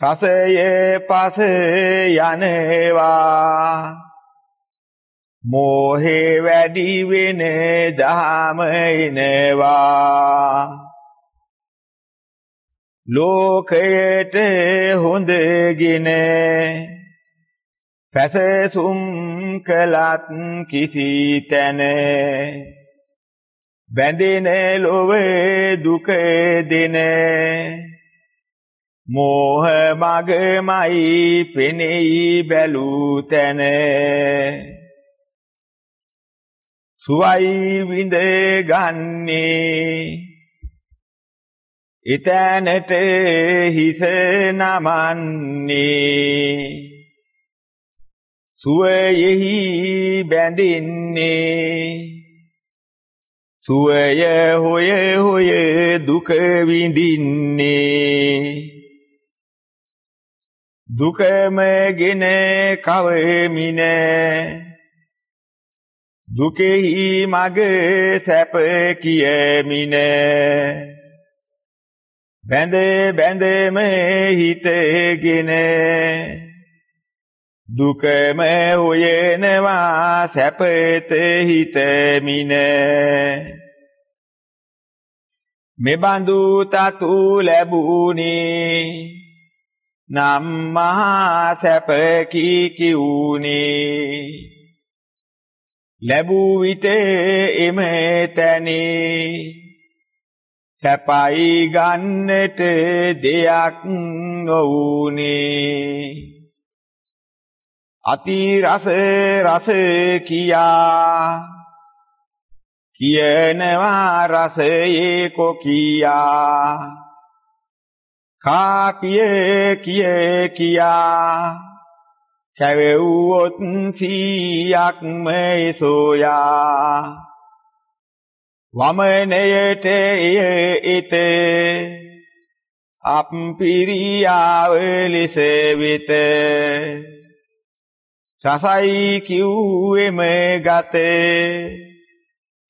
රසයේ පස යනවා මෝහේ වැඩි වෙන දහම එනවා. ලෝකයට හොඳගෙන පැසසුම් කලත් කිසි තැන. බැඳෙන ලොවේ දුක දෙන. මෝහ මගමයි පෙනෙයි බැලූ තැන. සුවයි විඳ ගන්නේ. ඊතනට හිස නමන්නේ. සුවයෙහි බැඳින්නේ. සුවය හොය හොය දුක විඳින්නේ. දුකමගෙන කවෙමිනේ දුකෙහි මග සැප කියමින බැඳ බැඳම හිතගෙන දුකම හොයනවා සැපත හිතමින මෙබඳු තතු ලැබුණේ නම් මහා සැප කී කිවුනේ ලැබූ විට එම තැනේ. සැපයි ගන්නට දෙයක් නොවුනේ. අති රස රස කියා. කියනවා රසයේ කොකියා. කාපිය කිය කියා. කැවෙව්වොත් සීයක්ම සෝයා වමනයට එත. අප්පිරියාව ලෙස වෙත. සසයි කිව්වෙම ගත.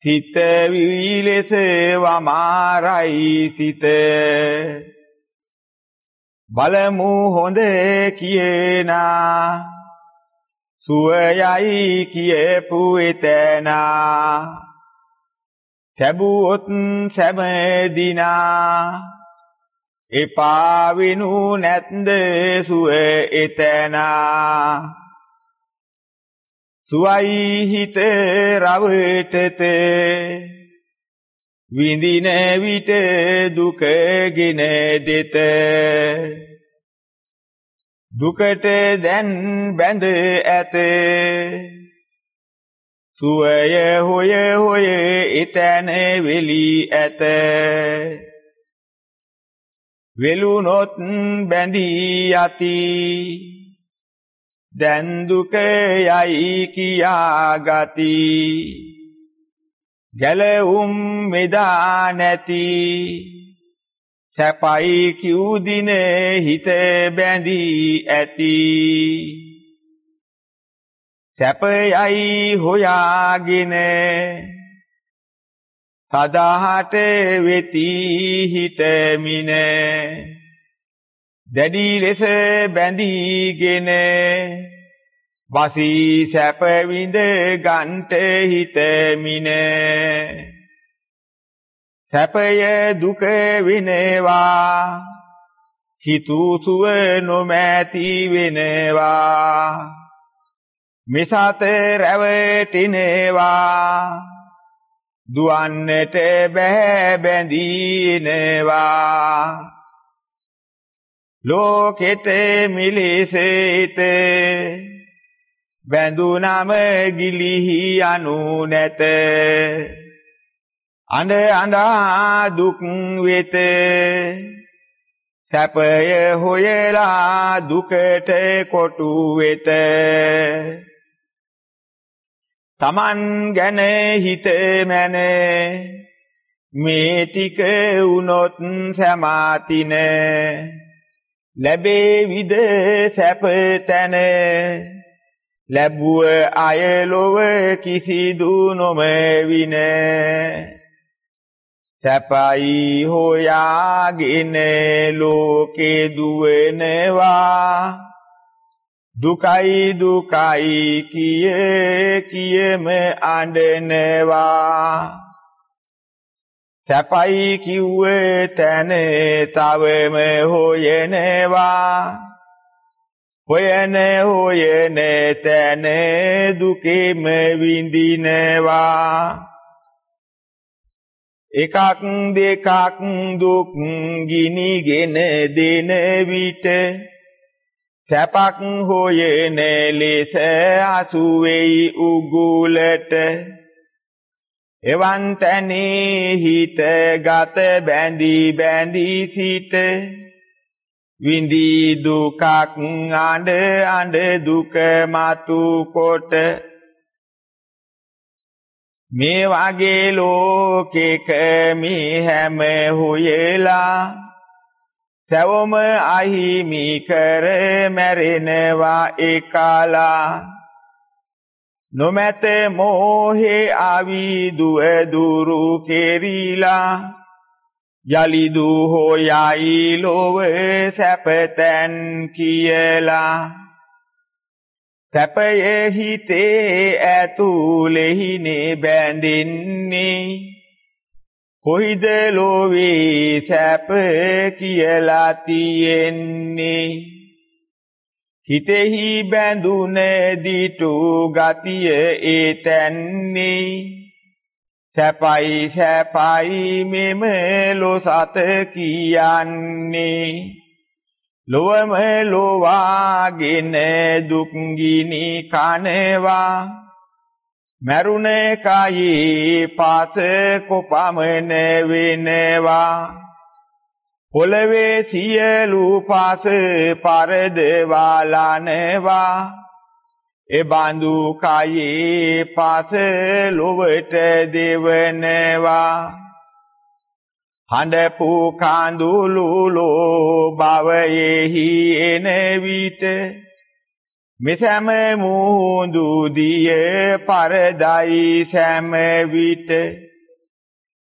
සිත විලෙස වමාරයි සිත. බලමු හොඳ කියනා. සුවයයි කියපු එතනා. සැබුවොත් සැමදිනා. එපා විනු නැත්ද සුව එතනා. සුවයි හිත රවටත. විඳින විට දුකගෙන දෙත. දුකට දැන් බැඳ ඇත. සුවය හොය හොය ඊතන වෙලි ඇත. වෙලුනොත් බැඳී යති. දැන් දුක යයි කියා ගති ගැලවුම් මෙදා නැති. සැපයි කිව් දිනේ හිත බැඳී ඇති. සැපයයි හොයාගෙන සදාහට වෙති හිතමින දැඩි ලෙස බැඳීගෙන වසී සැප විඳ ගන්ට හිතමින සැපය දුක විනේවා. හිතු සුව නොමැති වෙනවා. මිසත රැවටිනේවා. දුවන්නට බෑ බැඳීනවා. ලෝකෙට මිලිසෙත. බැඳුනම ගිලිහි යනු නැත. අඬ අඬා දුක් වෙත. සැපය හොයලා දුකට කොටු වෙත. Taman ගැන හිත මැන. මේ ටික උනොත් සමාතින. ලැබේ විද සැප තැන. ලැබුව අයලොව කිසිදු නොම වින සැපයි හොයාගෙන ලෝකේ දුවනවා. දුකයි දුකයි කිය කියම අඬනවා. සැපයි කිව්වේ තැන තවම හොයනවා. හොයන හොයන තැන දුකෙම විඳිනවා. එකක් දෙකක් දුක් ගිනිගෙන දෙන විට සැපක් හොයන ලෙස අසු වෙයි උගුලට. එවන් තැනේ හිත ගත බැඳි බැඳි සිට විඳි දුකක් අඬ අඬ දුක මතු කොට මේ වගේ ලෝකෙක මේ හැම හොයලා සැවොම අහිමි කර මැරෙනවා ඒකාලා නොමැත මෝහේ ආවි දුව දුරු කෙරිලා. යලිදු හොයයි ලොව සැපතැන් කියලා. සැපයේ හිතේ ඇතුලෙහිනේ බැඳින්නේ කොයිද ලෝවේ සැප කියලා තියෙන්නේ? හිතෙහි බැඳුන දිටු ගතිය ඒතන්නේ සැපයි සැපයි මෙම ලොසත කියන්නේ. ලොවම ලෝවාගෙන දුක් ගිනි කනවා. මරුණ කයි පාස කොපමණ වෙනවා. පොළවේ සියලු පාස පරදවාලනවා. එබඳු කයි පාස ලොවට දෙවනවා. හඬපු කඳුළු ලෝ භවයේහි එන විට මෙසැම මුහුදු දිය පරදයි සෑම විට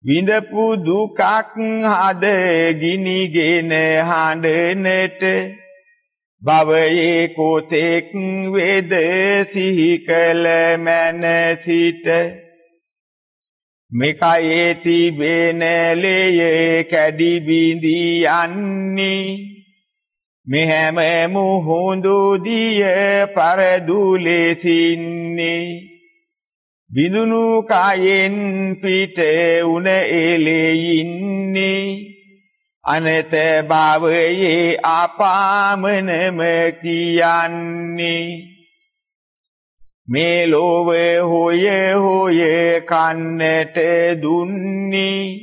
විඳපු දුකක් හද ගිනිගෙන හඬනට භවයේ කොතෙක් වේද සිහි කළ මන සිට මෙකයේ තිබෙන ලේ කැඩි බිඳි යන්නේ. මෙහැම මුහුඳු දිය පරදුලෙසින්නේ බිඳුනු කයෙන් පිට උන එලෙයින්නේ අනත භවයේ අපාමනම කියන්නේ. මේ ලෝව හොය හොය කන්නට දුන්නේ.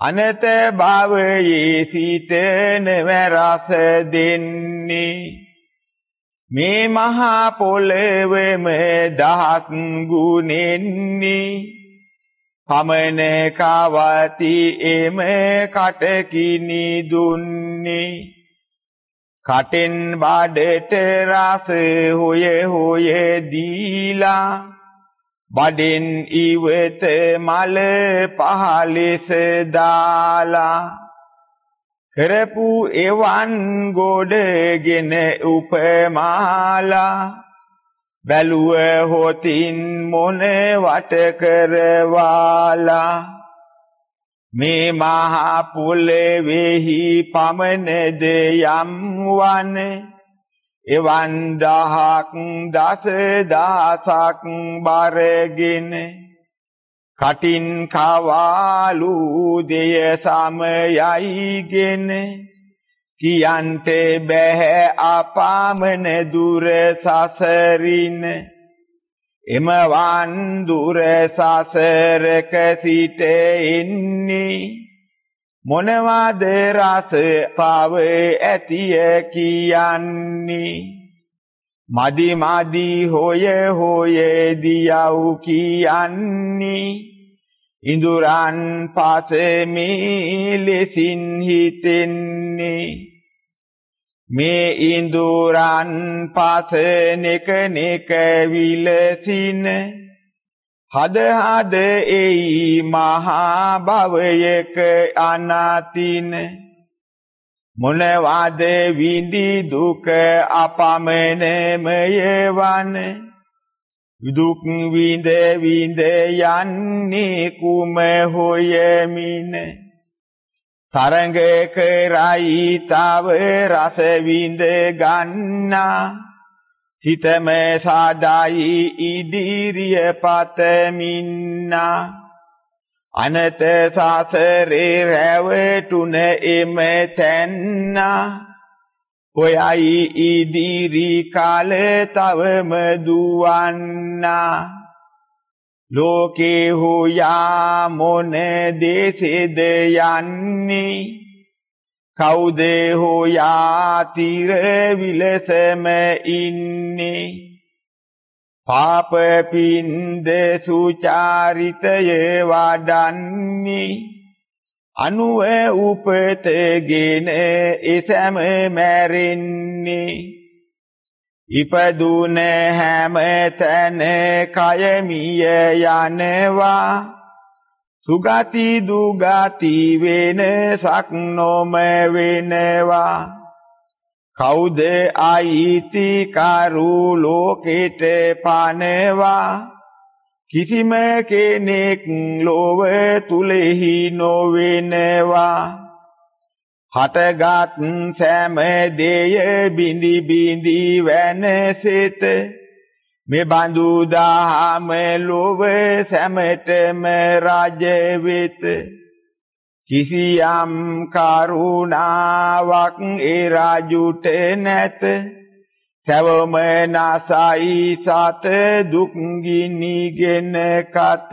අනත භවයේ සිට නවරස දෙන්නේ. මේ මහා පොළවේම දහස් ගුණෙන්නේ. පමන කවති එම කටකිනි දුන්නේ. කටෙන් බඩට රස හොය හොය දීලා බඩෙන් ඉවත මල පහලෙස දාලා. කරපු එවන් ගොඩගෙන උපමාලා බැලුව හොතින් මොන වට කරවාලා. මේ මහා පුලෙවෙහි පමණද යම් වන් එවන් දහක් දස දහසක් බරගෙන කටින් කවාලු දෙය සමයයිගෙන කියන්ට බැහැ අපාමන දුර සසරින එමවන් දුර සසරක සිට එන්නේ මොනවාද රස පව ඇතිය කියන්නේ. මදි මදි හොය හොය දියව් කියන්නේ. ඉඳුරන් පසෙමි ලෙසින් හිතෙන්නේ. මේ ඉඳුරන් පසනෙක නෙක විලසින හද හද එයි මහා භවයක අනාතින. මොනවාද විඳි දුක අපමණමය වන? දුක් විඳ විඳ යන්නේ කුම හොයමින තරංග කරයි තව රස විඳ ගන්නා. හිතම සාදායි ඉදිරිය පතමින්නා. අනත සාසරේ රැවටුන එම තැන්නා. ඔයයි ඉදිරි කාල තවම දුවන්නා. ලෝකේ හොයා මොන දේශෙද යන්නේ? කවුද හොයා තිර විලසම ඉන්නේ? පාප පින්ද සුචාරිතය වඩන්නේ? අනුව උපතගෙන එසම මැරෙන්නේ? ඉපදුන හැම තැන කයමිය යනවා. සුගති දුගති වෙනසක් නොම වෙනවා. කවුද අයිති කරු ලෝකෙට පනවා. කිසිම කෙනෙක් ලෝව තුලෙහි නොවෙනවා. හටගත් සෑම දෙය බිඳි බිඳි වෙනසෙත මේ බඳු දහම ලොව සැමටම රජ වෙත. කිසියම් කරුණාවක් ඒ රාජුට නැත. සැවම නසයි සත දුක් ගිනිගෙන කත.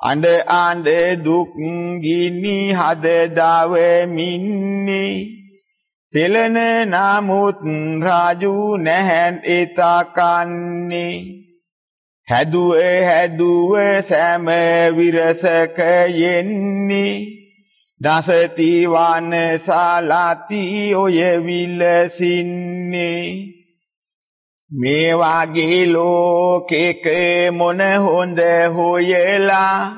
අඬ අඬ දුක් ගිනි හද දවමින්නේ. තෙලන නමුත් රාජු නැහැන් ඒතකන්නේ හැදුව හැදුව සෑම විරසක යෙන්නේ. දසති වන සාලාති ඔය විලසින්නේ. මේ වාගේ ලෝකෙක මොන හොඳ හොයලා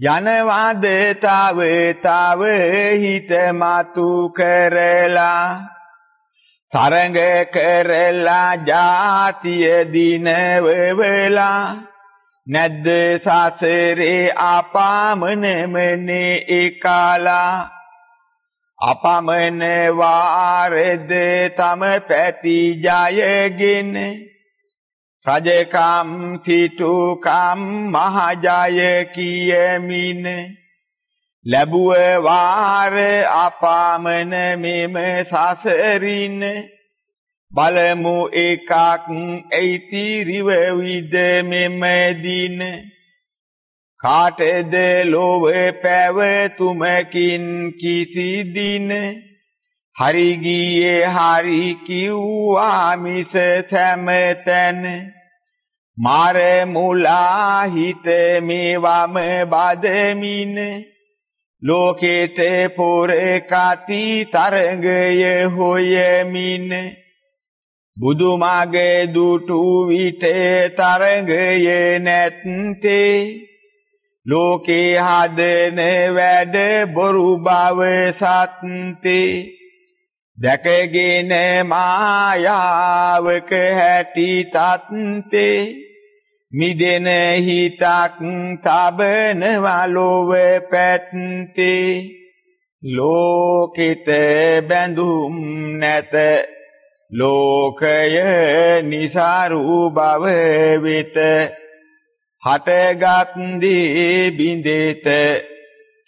යනවාද තව තව හිත මතු කරලා තරඟ කරලා ජාතිය දිනවවලා නැද්ද සසරේ අපාමනමනේ ඒකාලා අපමණ වාරද තම පැති ජයගෙන රජකම් සිටුකම් මහජය කියමින ලැබුව වාර අපාමන මෙම සසරින බලමු එකක් ඇයිතිරිව විද මෙම දින කාටද ලෝව පැවතුමකින් කිසි දින? හරි ගියේ හරි කිව්වා මිස සෑමතැන මාර මුලා හිත මේවම බදමින. ලෝකේත පොර කති තරංගය හොයමින. බුදුමාගේ දුටු විට තරංගය නැත්තේ. ලෝකේ හදන වැඩ බොරු බව සත්‍තේ. දැකගෙන මායාවක හැටි තත්තේ. මිදෙන හිතක් තබනවා ලෝව පැත්තේ. ලෝකිත බැඳුම් නැත. ලෝකය નિસાරු බව වෙත. හටගත් දී බින්දෙත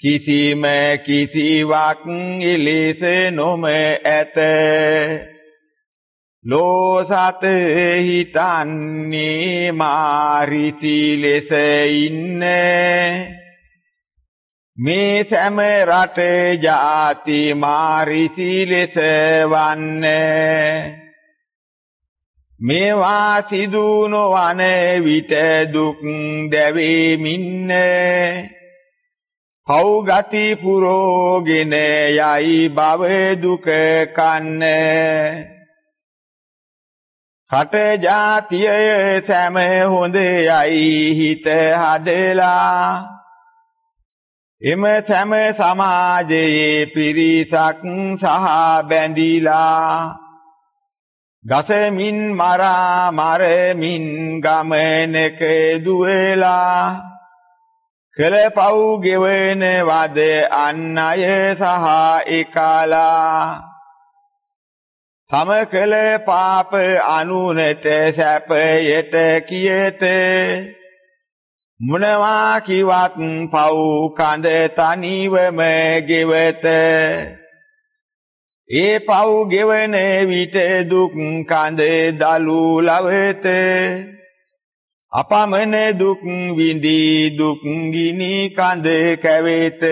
කිසිම කිසිවක් ඉලිස නොම ඇත. ලෝසත හිතන්නේ මාරිති ලෙස ඉන්නේ. මේ සෑම රට ಜಾති මාරිති ලෙස වන්නේ. මේවා සිදු නොවන විට දුක් දැවෙමින්නේ පව් ගති පුරෝගෙන යයි භව දුක කන්න. කට જાතිය සෑම හොඳ යයි හිත හදලා. එම සෑම සමාජයේ පිරිසක් සහ බැඳිලා. ගසමින් මරා මරමින් ගමනක දුවලා කළ පව් ගෙවන වද අන් අය සහ එකලා. තම කළ පාප අනුනට සැපයට කියත මොනවා කිවත් පව් කඳ තනිවම ගෙවත. ඒ පව් ගෙවන විට දුක් කඳ දලු ලවත. අපමණ දුක් විඳී දුක් ගිනි කඳ කැවෙත.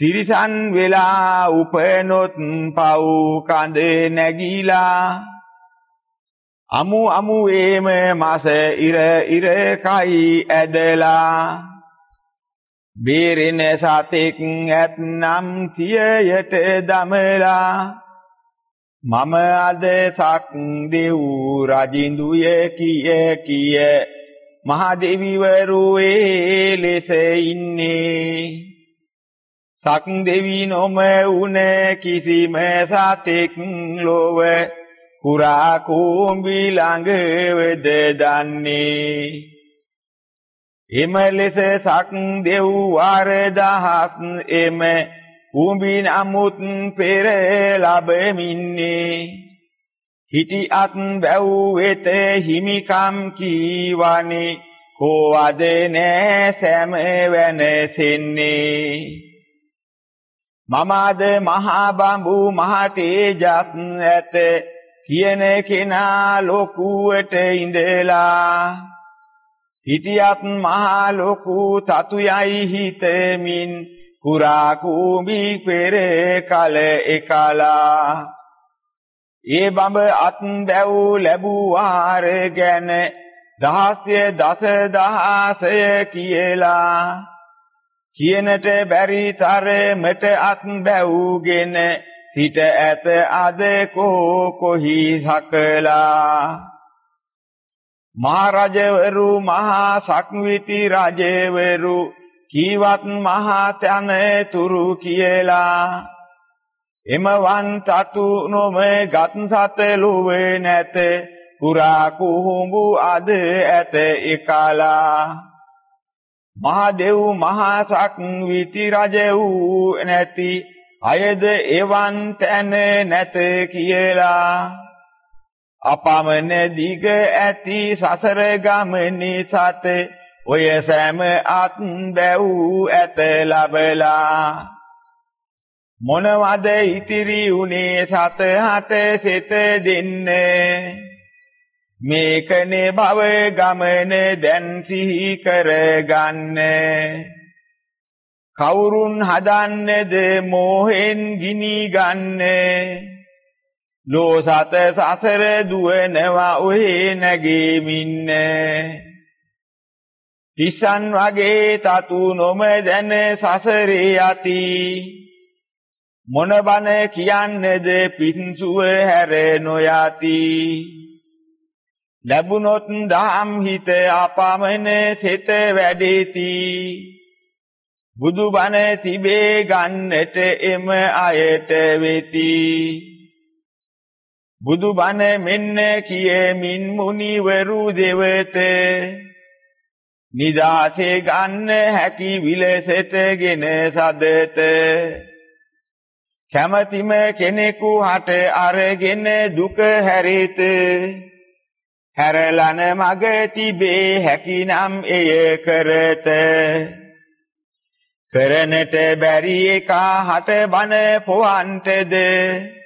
තිරිසන් වෙලා උපනොත් පව් කඳ නැගිලා. අමු අමු වේම මාස ඉර ඉර කයි ඇදලා. බේරෙන සතෙක් ඇත්නම් සියයට දමලා. මම අද සක් දෙව් රජින්දුය කිය කිය මහ දෙවිවරු ඒ ලෙස ඉන්නේ. සක් දෙවි නොම උන කිසිම සතෙක් ලොව කුරා කුඹි ළඟ වෙද දන්නේ. එම ලෙස සක් දෙව් වාර දහස් එම කුඹි නමුත් පෙර ලැබෙමින්නේ. හිටි අත් බැව් වෙත හිමිකම් කීවනේ. කෝවද නෑ සෑම වෙනසෙන්නේ මමද මහා බඹු මහ තේජස් ඇත. කියන කෙනා ලොකුවට ඉඳලා හිටියත් මහා ලොකු තතුයයි හිතමින් කුරා කුඹි පෙර කල එකලා. ඒ බඹ අත් දැව් ලැබුවාර ගැන දහස්ය දස දහසය කියලා. කියනට බැරි තරමට අත් බැව්ගෙන සිට ඇත අද කෝ කොහි සකලා. මහරජවරු මහා සක්විති රජවරු කීවත් මහා තන තුරු කියලා. එමවන් තතු නොම ගත් සතලුවේ නැත කුරා කුහුඹු අද ඇත එකලා. මහදෙව් මහා සක්විති රජ වූ නැති අයද එවන් තැන නැත කියලා. අපමණ දිග ඇති සසර ගමනේ සත. ඔය සෑම අත් බැව් ඇත ලබලා. මොනවද ඉතිරි උනේ සත හත සිත දෙන්නේ? මේකනේ භව ගමන දැන් සිහි කරගන්නේ. කවුරුන් හදන්නේද මෝහෙන් ගිනි ගන්නේ? ලෝසත සසර දුවනවා ඔහේ නැගෙමින්නේ තිසන් වගේ තතු නොම දැන සසරේ යති. මොන බන කියන්නේද පින්සුව හැර නොයති. ලැබුණොත් දහම් හිත අපමණ සිත වැඩිති. බුදු බණ තිබේ ගන්නට එම අයට වෙති. බුදු බණ මෙන්න කියමින් මුනිවරු දෙවත. නිදාසේ ගන්න හැකි විලසටගෙන සදත. කැමැතිම කෙනෙකු හට අරගෙන දුක හැරිත. හැරලන මග තිබේ හැකිනම් එය කරත. කරනට බැරි එක හට බන පොවන්ටද?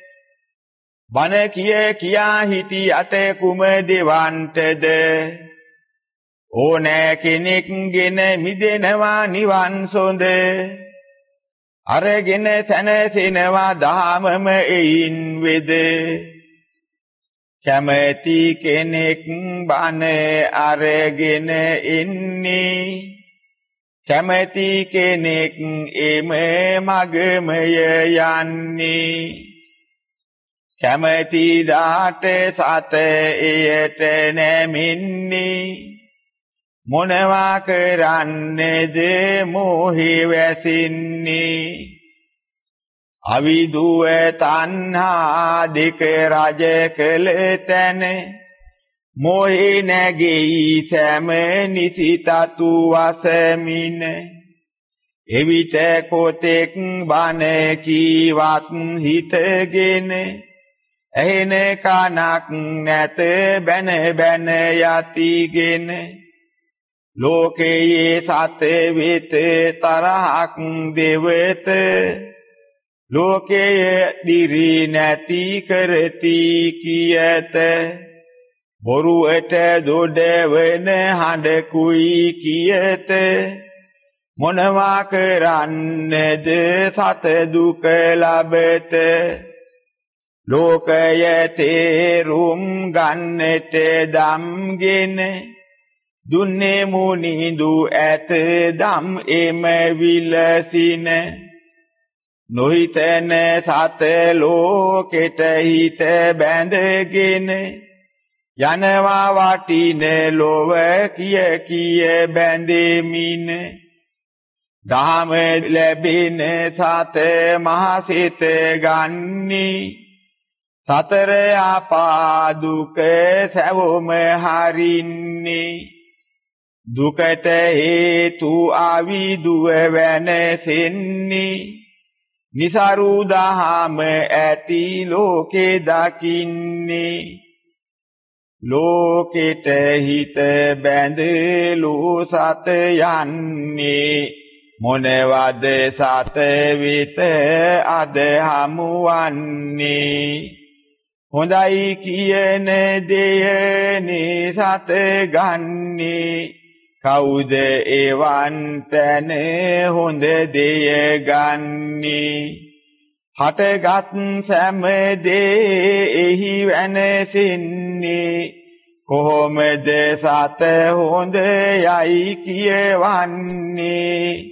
බන කිය කියා හිටි අත කුම දෙවන්ටද ඕනෑ කෙනෙක්ගෙන මිදෙනවා නිවන් සොඳ. අරගෙන සැනසෙනවා දහමම එයින් වෙද? කැමැති කෙනෙක් බන අරගෙන ඉන්නේ කැමැති කෙනෙක් එම මගමය යන්නේ. කැමැති දාට සත එයට නැමින්නේ. මොනවා කරන්නේද මෝහි වැසින්නේ. අවිදුව තණ්හා දෙක රජ කළ තැන. මෝහි නැගෙයි සෑම නිසිතතු වසමින එවිට කොතෙක් බණ කීවත් හිතගෙන ඇහෙන කනක් නැත බැන බැන යතිගෙන. ලෝකයේ සත වෙත තරහක් දෙවත. ලෝකයේ දිරි නැති කරති කියත. බොරුවට දොඩවන හඬ කුයි කියත. මොනවා කරන්නේද සත දුක ලබත. ලෝකය තේරුම් ගන්නට දම්ගෙන දුන්නේ මුනිඳු ඇත දම් එම විලසින. නොහිතන සත ලෝකෙට හිත බැඳගෙන යනවා වටින ලොව කිය කිය බැඳෙමින. දහම ලැබෙන සත මහසිත ගන්නේ සතර ආපා දුක සැවොම හරින්නේ. දුකට හේතු ආවිදුව වෙනසෙන්නේ නිසරු දහම ඇති ලෝකේ දකින්නේ. ලෝකෙට හිත බැඳලු සත යන්නේ. මොනවද සත විත අද හමුවන්නේ? හොඳයි කියන දෙයනේ සත ගන්නේ. කවුද එවන් තැන හොඳ දෙය ගන්නේ? හටගත් සෑම දේ එහි වෙනසින්නේ කොහොමද සත හොඳ යයි කියවන්නේ?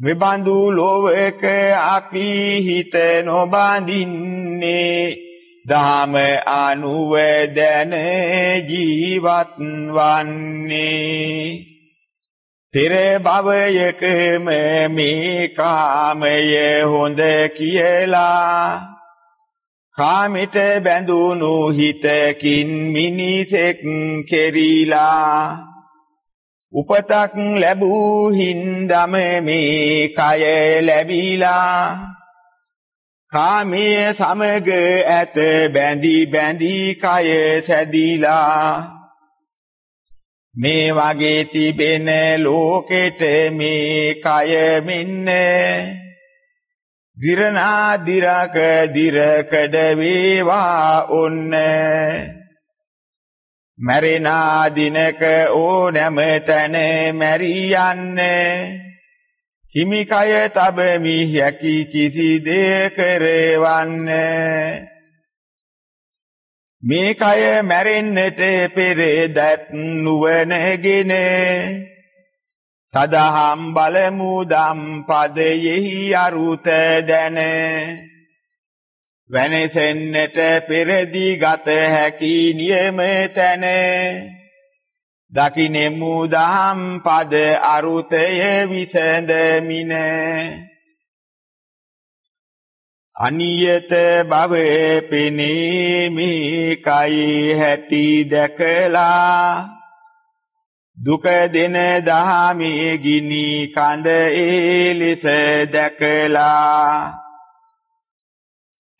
මෙබඳු ලෝවක අපි හිත නොබඳින්නේ. දහම අනුව දැන ජීවත් වන්නේ. පෙර භවයකම මේ කාමය හොඳ කියලා. කාමිත බැඳුණු හිතකින් මිනිසෙක් කෙරිලා. උපතක් ලැබූ හින්දම මේ කය ලැබිලා. කාමයේ සමග ඇත බැඳි බැඳි කය සැදිලා. මේ වගේ තිබෙන ලෝකෙට මේ කය මෙන්න. දිරනා දිරක දිරකඩ වේවා ඔන්න. මැරෙනා දිනක ඕනෑම තැන මැරි යන්නේ. හිමිකය තබමි හැකි කිසි දෙයක් කරවන්නේ මේ කය මැරෙන්නට පෙර දැත් නුවණගෙන සදහම් බලමු දම් පදයෙහි අරුත දැන. වෙනසෙන්නට පෙරදී ගත හැකි නියම තැන. දකිනෙමු දහම් පද අරුතය විසඳමින. අනියත භවයේ පිනීමි කයි හැටි දැකලා. දුක දෙන දහමේ ගිනි කඳ ඒ ලෙස දැකලා.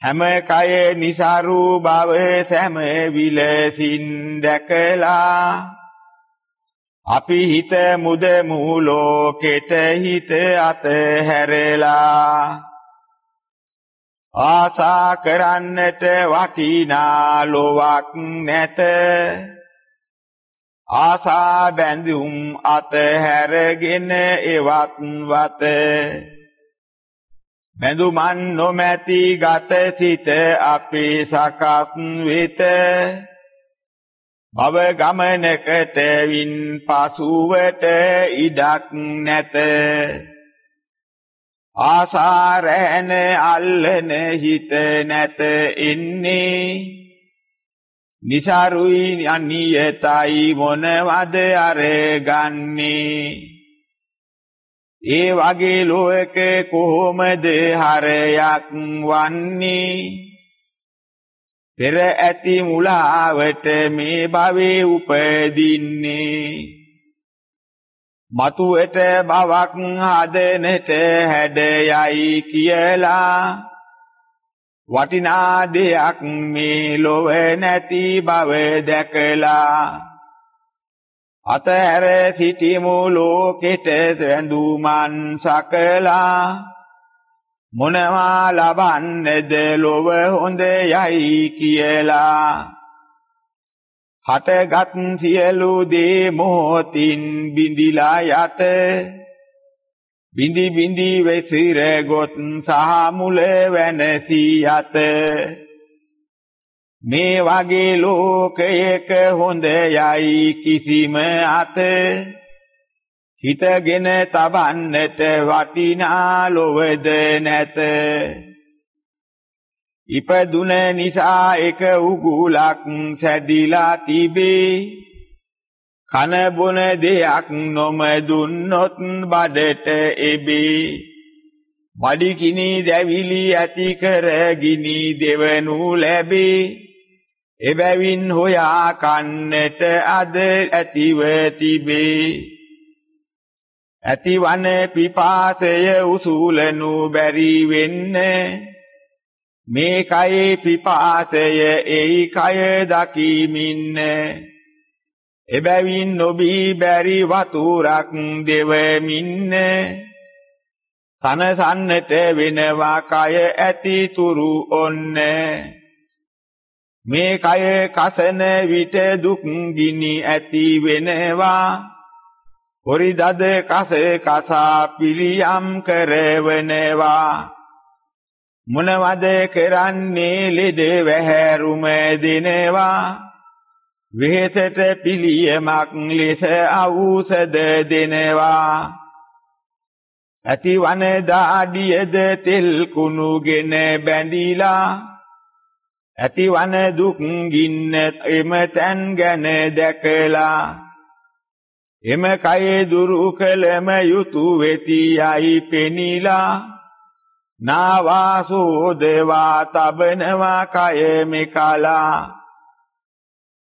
හැම කය નિසරු බව සෑම විලසින් දැකලා. අපි හිත මුද මූලෝකෙට හිත අත හැරලා ආසා කරන්නට වටිනා ලොවක් නැත. ආසා බැඳුම් අත හැරගෙන එවත් වත. බැඳුමන් නොමැති ගත සිට අපේ සකස් වෙත. භව ගමනකට වින් පසුවට ඉඩක් නැත. ආසාරණ අල්ලන හිත නැත ඉන්නේ නිසරුයි අනියතයි මොනවද අරගන්නේ? ඒ වගේ ලෝක කොහොමද හරයක් වන්නේ? පෙර ඇති මුලාවට මේ භවේ උපදින්නේ. මතුවට බවක් හදනට හැඩයයි කියලා. වටිනා දෙයක් මේ ලොව නැති බව දැකලා. අතහැර සිටිමු ලෝකෙට වැඳුමන් සකලා. මොනවා ලබන්නේද ලොව හොඳ යයි කියලා. හටගත් සියලු දේ මොහොතින් බිඳිලා යත බිඳි බිඳි වෙසිර ගොත් සහ මුල වෙනසී යත මේ වගේ ලෝකයක හොඳ යයි කිසිම අත. හිතගෙන තබන්නට වටිනා ලොවද නැත. ඉපදුන නිසා එක උගුලක් සැදිලා තිබේ. කන බොන දෙයක් නොම දුන්නොත් බඩට එබේ. බඩි කිනි දැවිලි ඇති කර ගිනි දෙවනු ලැබේ. එබැවින් හොයා කන්නට අද ඇතිව තිබේ. ඇතිවන පිපාසය උසූලනු බැරි වෙන්න. මේ කයේ පිපාසය එයි කය දකිමින්න. එබැවින් නොබී බැරි වතුරක් දෙවමින්න. සනසන්නට වෙනවා කය ඇති තුරු ඔන්න. මේ කය කසන විට දුක් ගිනි ඇති වෙනවා. හොරිදද කස කසා පිළියම් කරවනවා. මොනවද කරන්නේ ලෙඩ වැහැරුම දෙනවා. වෙහෙසට පිළියමක් ලෙස අවුසද දෙනවා. ඇතිවන දාඩියද තෙල් කුණුගෙන බැඳිලා ඇතිවන දුක් ගින්න එම තැන් ගැන දැකලා එම කයේ දුරු කළම යුතු වෙති යයි පෙනිලා. නාවාසෝදවා තබනවා කය මෙකලා.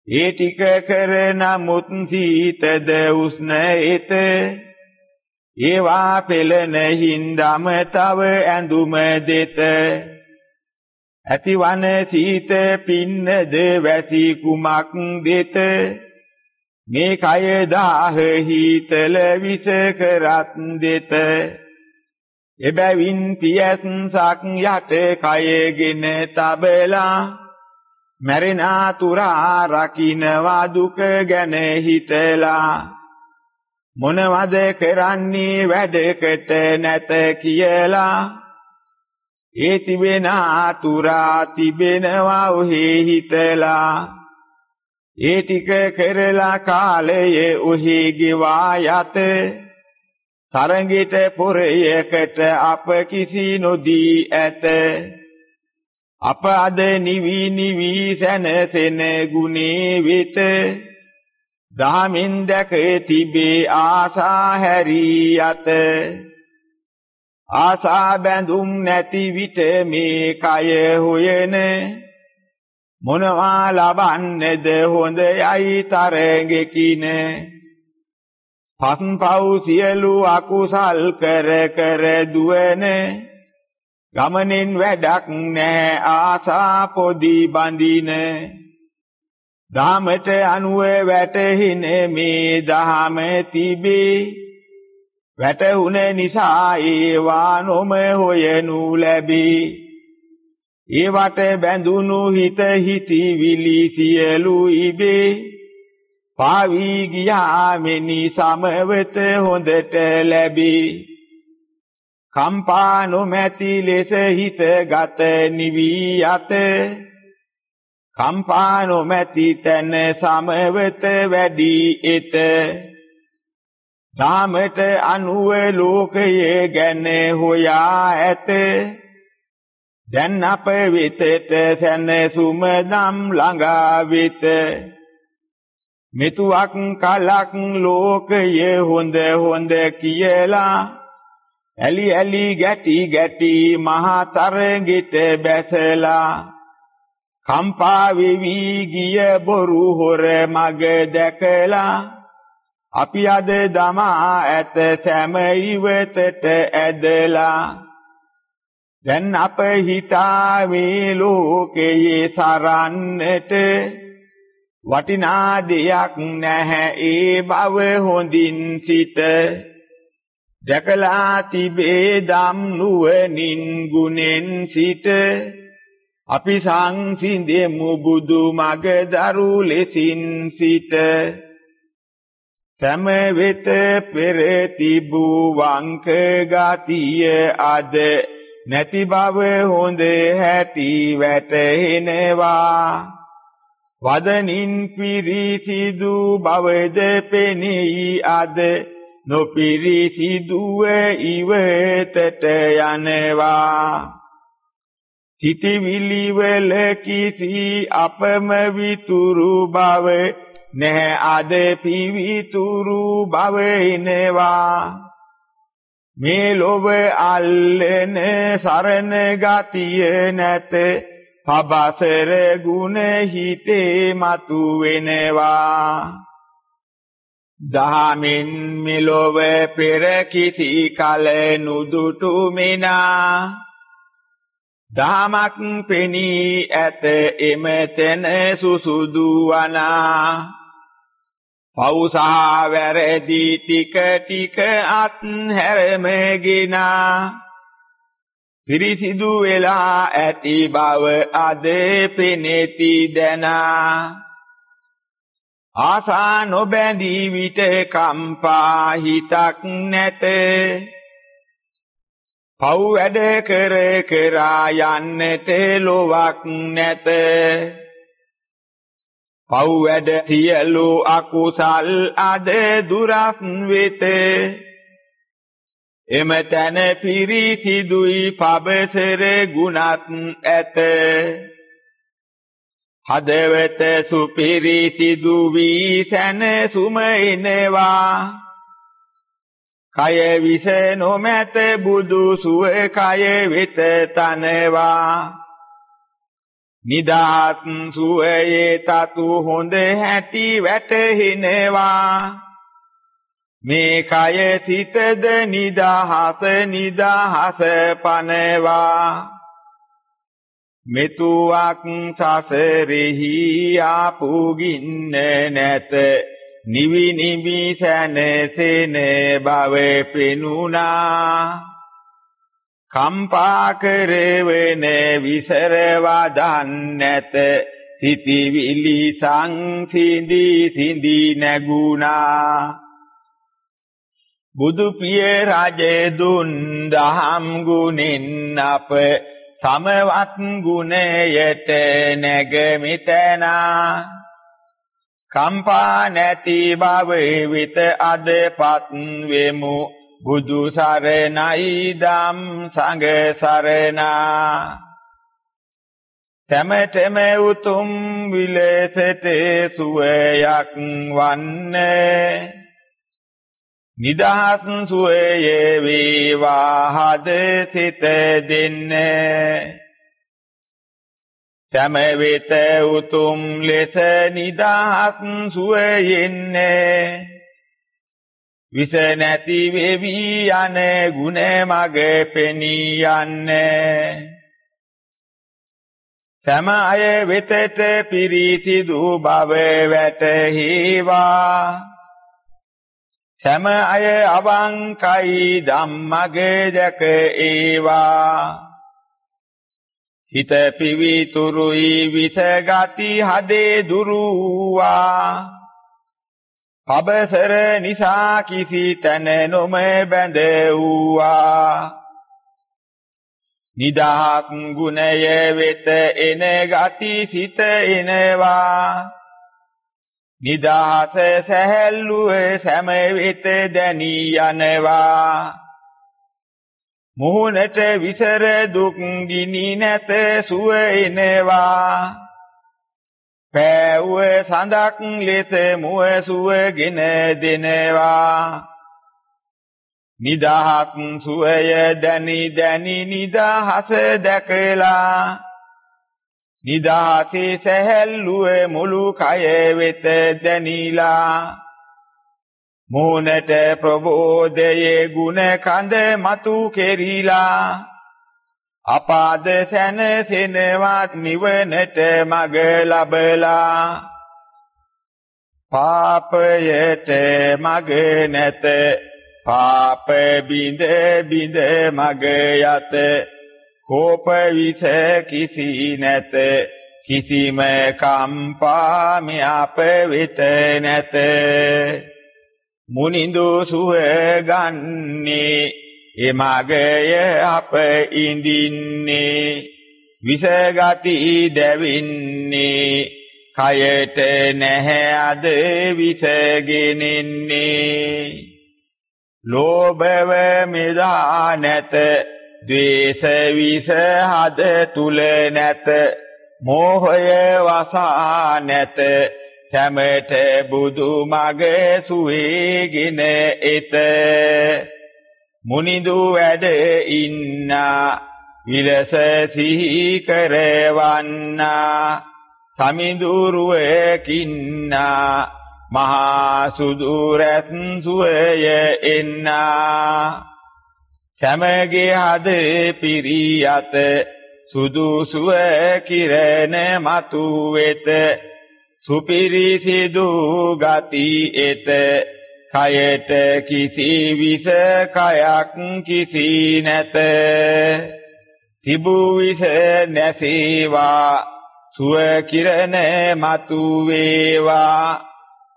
ඒ ටික කර නමුත් සීතද උස්න එත. ඒවා පෙළන හින්දම තව ඇඳුම දෙත. ඇතිවන සීත පින්නද වැසි කුමක් දෙත? මේ කය දාහ හීතල විස කරත් දෙත. එබැවින් පියස්සක් යට කයගෙන තබලා මැරෙන තුරා රකින්වා දුක ගැන හිතලා. මොනවද කරන්නේ වැඩකට නැත කියලා. ඒ තිබෙන තුරා තිබෙනවා ඔහි හිතලා. ඒ ටික කරලා කාලයේ ඔහි ගෙවා යත. තරංගිත පුරයකට අප කිසි නොදී ඇත. අප අද නිවි නිවි සැනසෙන ගුණේ වෙත. දහමින් දැක තිබේ ආසා හැරී යත. ආසා බැඳුම් නැති විට මේ කය හොයන මොනවා ලබන්නේද හොඳ යයි තරඟකින පස්පව් සියලු අකුසල් කර කර දුවන. ගමනින් වැඩක් නැහැ ආසා පොදි බඳින. ධාමට අනුව වැටහින මේ ධාම තිබේ. වැටුණ නිසා ඒවා නොම හොයනු ලැබේ. ඒවට බැඳුණු හිත හිතවිලි සියලු ඉබේ. පාවි ගියා මෙනි සමවත හොඳට ලැබේ. කම්පා නොමැති ලෙස හිත ගත නිවි යත කම්පා නොමැති තන සමවත වැඩි එත. ධාමට අනුව ලෝකයේ ගැන හොයා ඇත. දැන් අප වෙතට සැනසුම නම් ළඟා වෙත. මෙතුවක් කලක් ලෝකයේ හොඳ හොඳ කියලා. ඇලි ඇලි ගැටි ගැටි මහා තරගෙට බැසලා. කම්පා වෙවි ගිය බොරු හොර මග දැකලා. අපි අද දමා ඇත සෑම ඉවතට ඇදලා. දැන් අප හිතා මේ ලෝකයේ සරන්නට වටිනා දෙයක් නැහැ ඒ බව හොඳින් සිට දැකලා තිබේ දම් නුවණින් ගුණෙන් සිට අපි සංසිඳෙමු බුදු මග දරු ලෙසින් සිට සම වෙත පෙර තිබූ වංක ගතිය අද නැති බව හොඳ හැටි වැටහෙනවා. වදනින් පිරිසිදු බවද පෙනෙයි අද නොපිරිසිදුව ඉවතට යනවා. සිටිවිලි වල කිසි අපම විතුරු බව නැහැ. අද පිවිතුරු බව එනවා. මේ ලොව අල්ලන සරණ ගතිය නැත. පබසර ගුණ හිතේ මතු වෙනවා. දහමින් මෙලොව පෙර කිසි කල නුදුටු මිනා. දහමක් පෙනී ඇත එමෙතන සුසුදු වනා. පෞසා වැරදි ටික ටික අත් හැරමගිනා. පිරිසිදු වෙලා ඇති බව අද පෙනෙති දනා. ආසා නොබැඳී විට කම්පා හිතක් නැත. පව් වැඩ කර කරා යන්නට ලොවක් නැත. පව් වැඩ සියලු අකුසල් අද දුරස් වෙත. එම තන පිරිසිදුයි පබසර ගුණත් ඇත. හදවත සුපිරිසිදු වී සැනසුම එනවා. කය විස නොමැත බුදු සුව කය වෙත තනවා. නිදාත් සුවයේ තතු හොඳ හැටි වැටහිනවා. මේ කය සිතද නිදහස නිදහස පනවා. මෙතුවක් සසරෙහි ආපු ගින්න නැත. නිවි නිවි සැනසෙන බව පෙනුණා. කම්පා කරවන විසර වදන් නැත සිටිවිලි සංසිඳි සිඳි නැගුණා. බුදු පිය රජ දුන් දහම් ගුණෙන් අප සමවත් ගුණයට නැගමිතනා. කම්පා නැති බව විත අදපත් වෙමු. බුදු සරණයි දම් සංඝ සරණා. තමතම උතුම් විලසට සුවයක් වන්නේ. නිදහස් සුවයේ වේවා හද සිත දෙන්නේ. සම වෙත උතුම් ලෙස නිදහස් සුවයෙන්නේ. විස නැති වෙවි යන ගුණ මග පෙනී යන්නේ සම අය වෙතට පිරිසිදු බව වැටහිවා. සෑම අය අවංකයි ධම්මගේ දැක ඒවා. හිත පිවිතුරුයි විස ගති හදේ දුරුවා. පබසර නිසා කිසි තැන නොම බැඳ වූවා නිදහක් ගුණය වෙත එන ගති සිත එනවා. නිදාස සැහැල්ලුව සෑම විට දැනී යනවා. මුහුණට විසර දුක් ගිනි නැත සුව එනවා. පෑව සඳක් ලෙස මුව සුවගෙන දෙනවා. නිදහක් සුවය දැනි දැනි නිදහස දැකලා. නිදාසේ සැහැල්ලුවේ මුළු කය වෙත දැනීලා. මෝනට ප්‍රබෝධයේ ගුණ කඳ මතු කෙරිලා. අපාද සැනසෙනවත් නිවනට මග ලබලා. පාපයට මග නැත. පාප බිඳ බිඳ මග යත. කෝප විස කිසි නැත. කිසිම කම්පා මෙ අප වෙත නැත. මුනිඳු සුව ගන්නේ එමගය අප ඉඳින්නේ විසගති දැවින්නේ කයට නැහැ අද විසගෙනින්නේ ලෝභව මෙදා නැත ද්වේෂ විස හද තුල නැත මෝහය වසා නැත සැමට බුදු මග සුවේගෙන එත. මුනිදු වැඩ ඉන්නා විලස සිහි කරවන්නා සමිඳුරුවකින්නා මහා සුදු රැත් සුවය එන්නා. සමගේ හද පිරියත සුදුසුව කිරණ මතු වෙත සුපිරිසිදු ගති එත කයට කිසි විස කයක් කිසි නැත. තිබූ විස නැසේවා සුව කිරණ මතු වේවා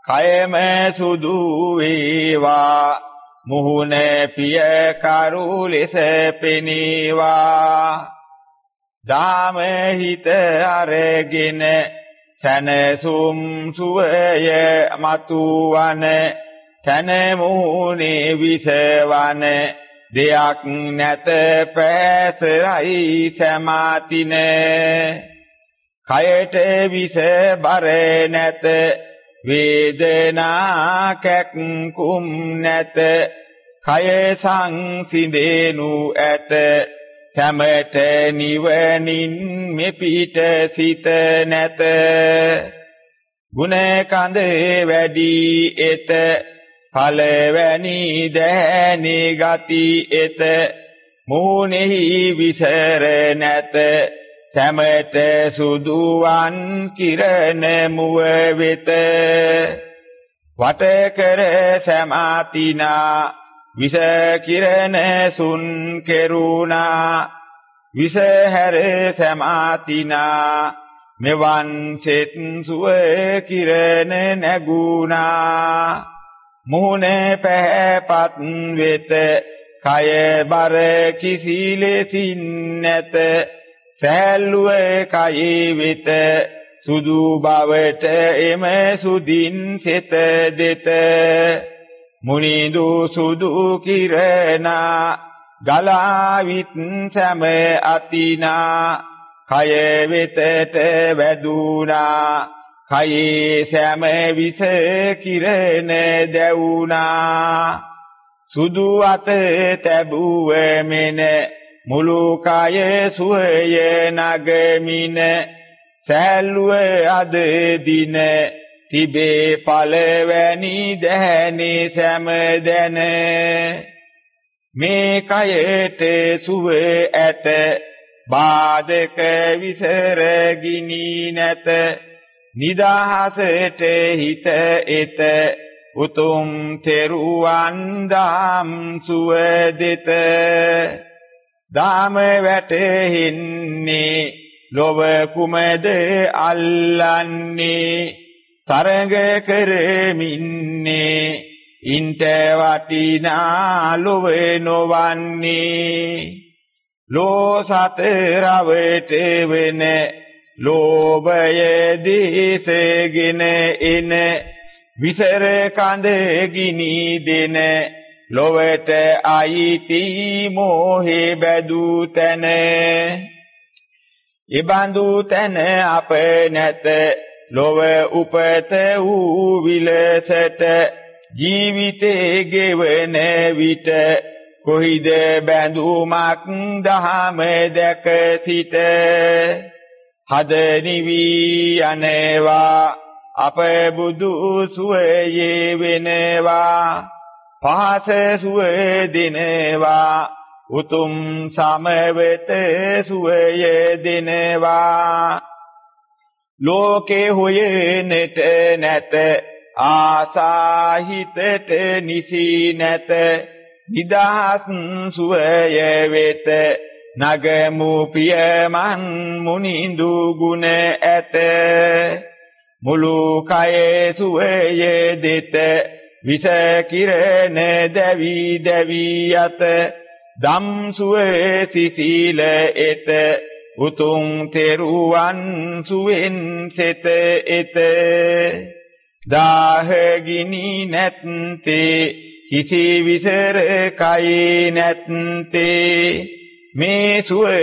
කයම සුදු වේවා මුහුණ පිය කරු ලෙස පෙනීවා. දාම හිත අරගෙන සනසුම් සුවය මතුවන තන මුහුණේ විසවන දෙයක් නැත පැසරයි සමාතින. කයට විස බර නැත වේදනා කැක්කුම් නැත. කය සංසිඳේනු ඇත සමත නිවනින් මෙපිට සිත නැත. ගුණ කඳ වැඩි එත ඵලවැනි දැනි ගති එත මෝනෙහි විසර නැත. සමත සුදුවන් කිරණ මුව වෙත. වට කර සමාතිනා විස කිරණ සුන් කෙරුණා. විස හැර සමාතිනා මෙවන් සෙත් සුව කිරණ නැගුණා. මුහුණ පැහැපත් වෙත කය බර කිසිලෙසින් නැත සෑල්ලුව කයේ වෙත සුදු බවට එම සුදින් සෙත දෙත. මුනිදු සුදු කිරණා ගලාවිත් සැම අතිනා කය වෙතට වැදුනා. කයේ සැම විස කිරණ දැවුනා සුදු අත තැබුව මෙන මුළු කය සුවය නගමින. සෑල්ුව අද දින තිබේ පළවැනි දැහැනේ සෑම දැන. මේ කයට සුව ඇත බාධක විසර ගිනි නැත. නිදහසට හිත එත. උතුම් තෙරුවන් දාම් සුව දෙත. දාම වැටෙන්නේ ලොව කුමද අල්ලන්නේ? තරඟ කරමින්නේ ඉන්ට වටිනා ලොව නොවන්නේ? ලෝ සත රවට වෙන ලෝභය දේශගෙන එන විසර කඳ ගිනි දෙන ලොවට අයිති මෝහේ බැදු තැන. ඉබඳු තැන අප නැත ලොව උපත වූ විලසට ජීවිතේ ගෙවන විට කොහිද බැඳුමක් දහම දැක සිට. හද නිවි යනවා අප බුදු සුවයේ වෙනවා පහස සුවේ දිනවා උතුම් සමවෙත සුවේ දිනවා. ලෝකේ හොයනෙට නැත ආසාහිතට නිසි නැත නිදහස් සුවය වෙත නගමු පියමන් මුනිඳු ගුණ ඇත. මුළු කයේ සුවය දෙත විස කිරණ දැවි දැවි යත දම් සුවේ සිසිල එත. උතුම් තෙරුවන් සුවෙන් සෙත එත. දාහගිනි නැත්තේ කිසි විසර කයි නැත්තේ. මේ සුවය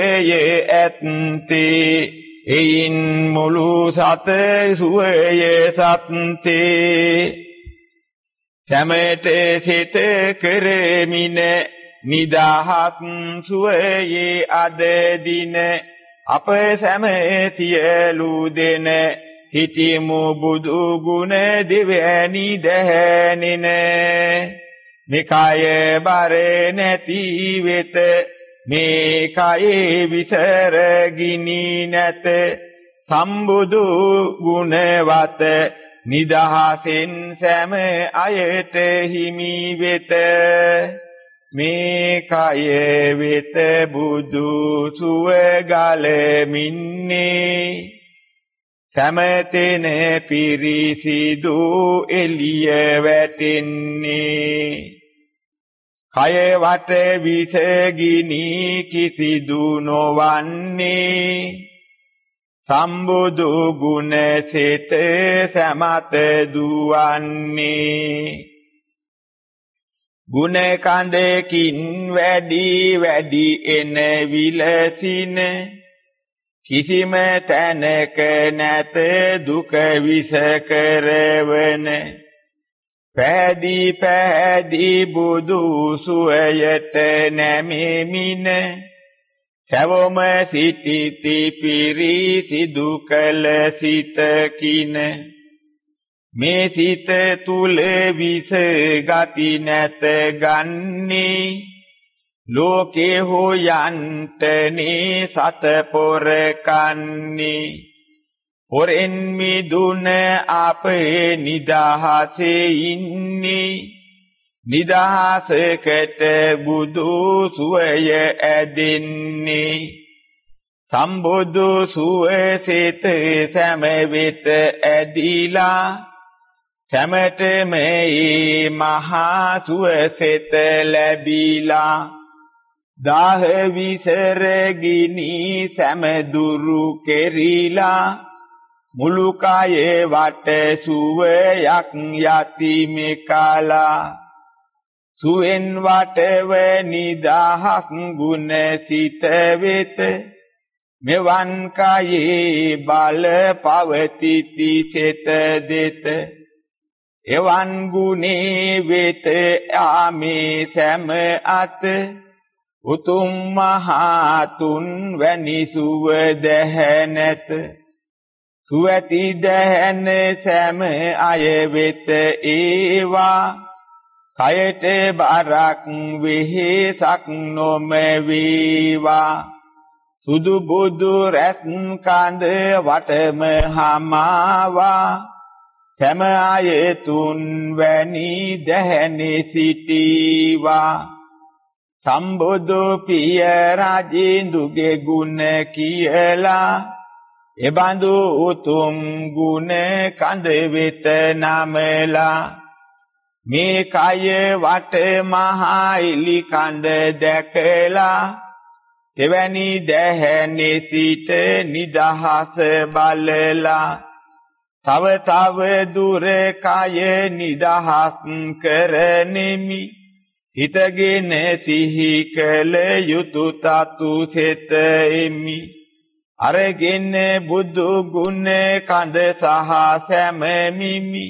ඇත්තේ එයින් මුළු සත සුවය සත්තේ. සමයට සිත කරමින නිදහත් සුවයේ අද දින අප සැම සියලු දෙන හිතිමු බුදු ගුණ දෙවැනි දැහැනින. නිකාය බර නැති වෙත මේ කයේ විසර ගිනි නැත. සම්බුදු ගුණවත නිදහසෙන් සෑම අයට හිමි වෙත. මේ කය වෙත බුදු සුව ගලමින්නේ සමතෙන පිරිසිදු එළිය වැටෙන්නේ. කය වට විස ගිනි කිසිදු නොවන්නේ. සම්බුදු ගුණ සිත සමත දුවන්නේ. ගුණ කඳකින් වැඩි වැඩි එන විලසින කිසිම තැනක නැත දුක විස කරවන. පෑදී පෑදී බුදු සුවයට නැමෙමින සවම සිටිති පිරිසිදු කළ සිතකින. මේ සිත තුල විස ගති නැත ගන්නේ. ලෝකේ හොයන්තනේ සත පොර කන්නේ. හොරෙන් මිදුන අපේ නිදහසේ ඉන්නේ. නිදහසකට බුදු සුවය ඇදෙන්නේ. සම්බුදු සුවසිත සෑම වෙත ඇදිලා. සැමට මේ මහා සුවසිත ලැබිලා. දාහ විසර ගිනි සැම දුරු කෙරිලා. මුළු කයේ වට සුවයක් යති මෙකලා. සුවෙන් වටව නිදහස් ගුණ සිත වෙත මෙවන් කයේ බල පවතිති සෙත දෙත. එවන් ගුණේ වෙත ආමේ සෑම අත. උතුම් මහා තුන් වැනි සුව දැහැනැත සුවති දැහැන සෑම අය වෙත ඒවා කයට බරක් වෙහෙසක් නොම වේවා සුදු බුදු රැස් කඳ වටම හමාවා. සෑම අය තුන් වැනි දැහැනේ සිටීවා. සම්බුදු පිය රජින්දුගේ ගුණ කියලා එබඳු උතුම් ගුණ කඳ වෙත නමලා. මේ කය වට මහා ඉලි කඳ දැකලා. තෙවැනි දැහැනේ සිට නිදහස බලලා. තව තව දුර කය නිදහස් කරනෙමි. හිතගෙන සිහි කළ යුතු තතු සෙත එමි. අරගෙන බුදු ගුණ කඳ සහ සැමමිමි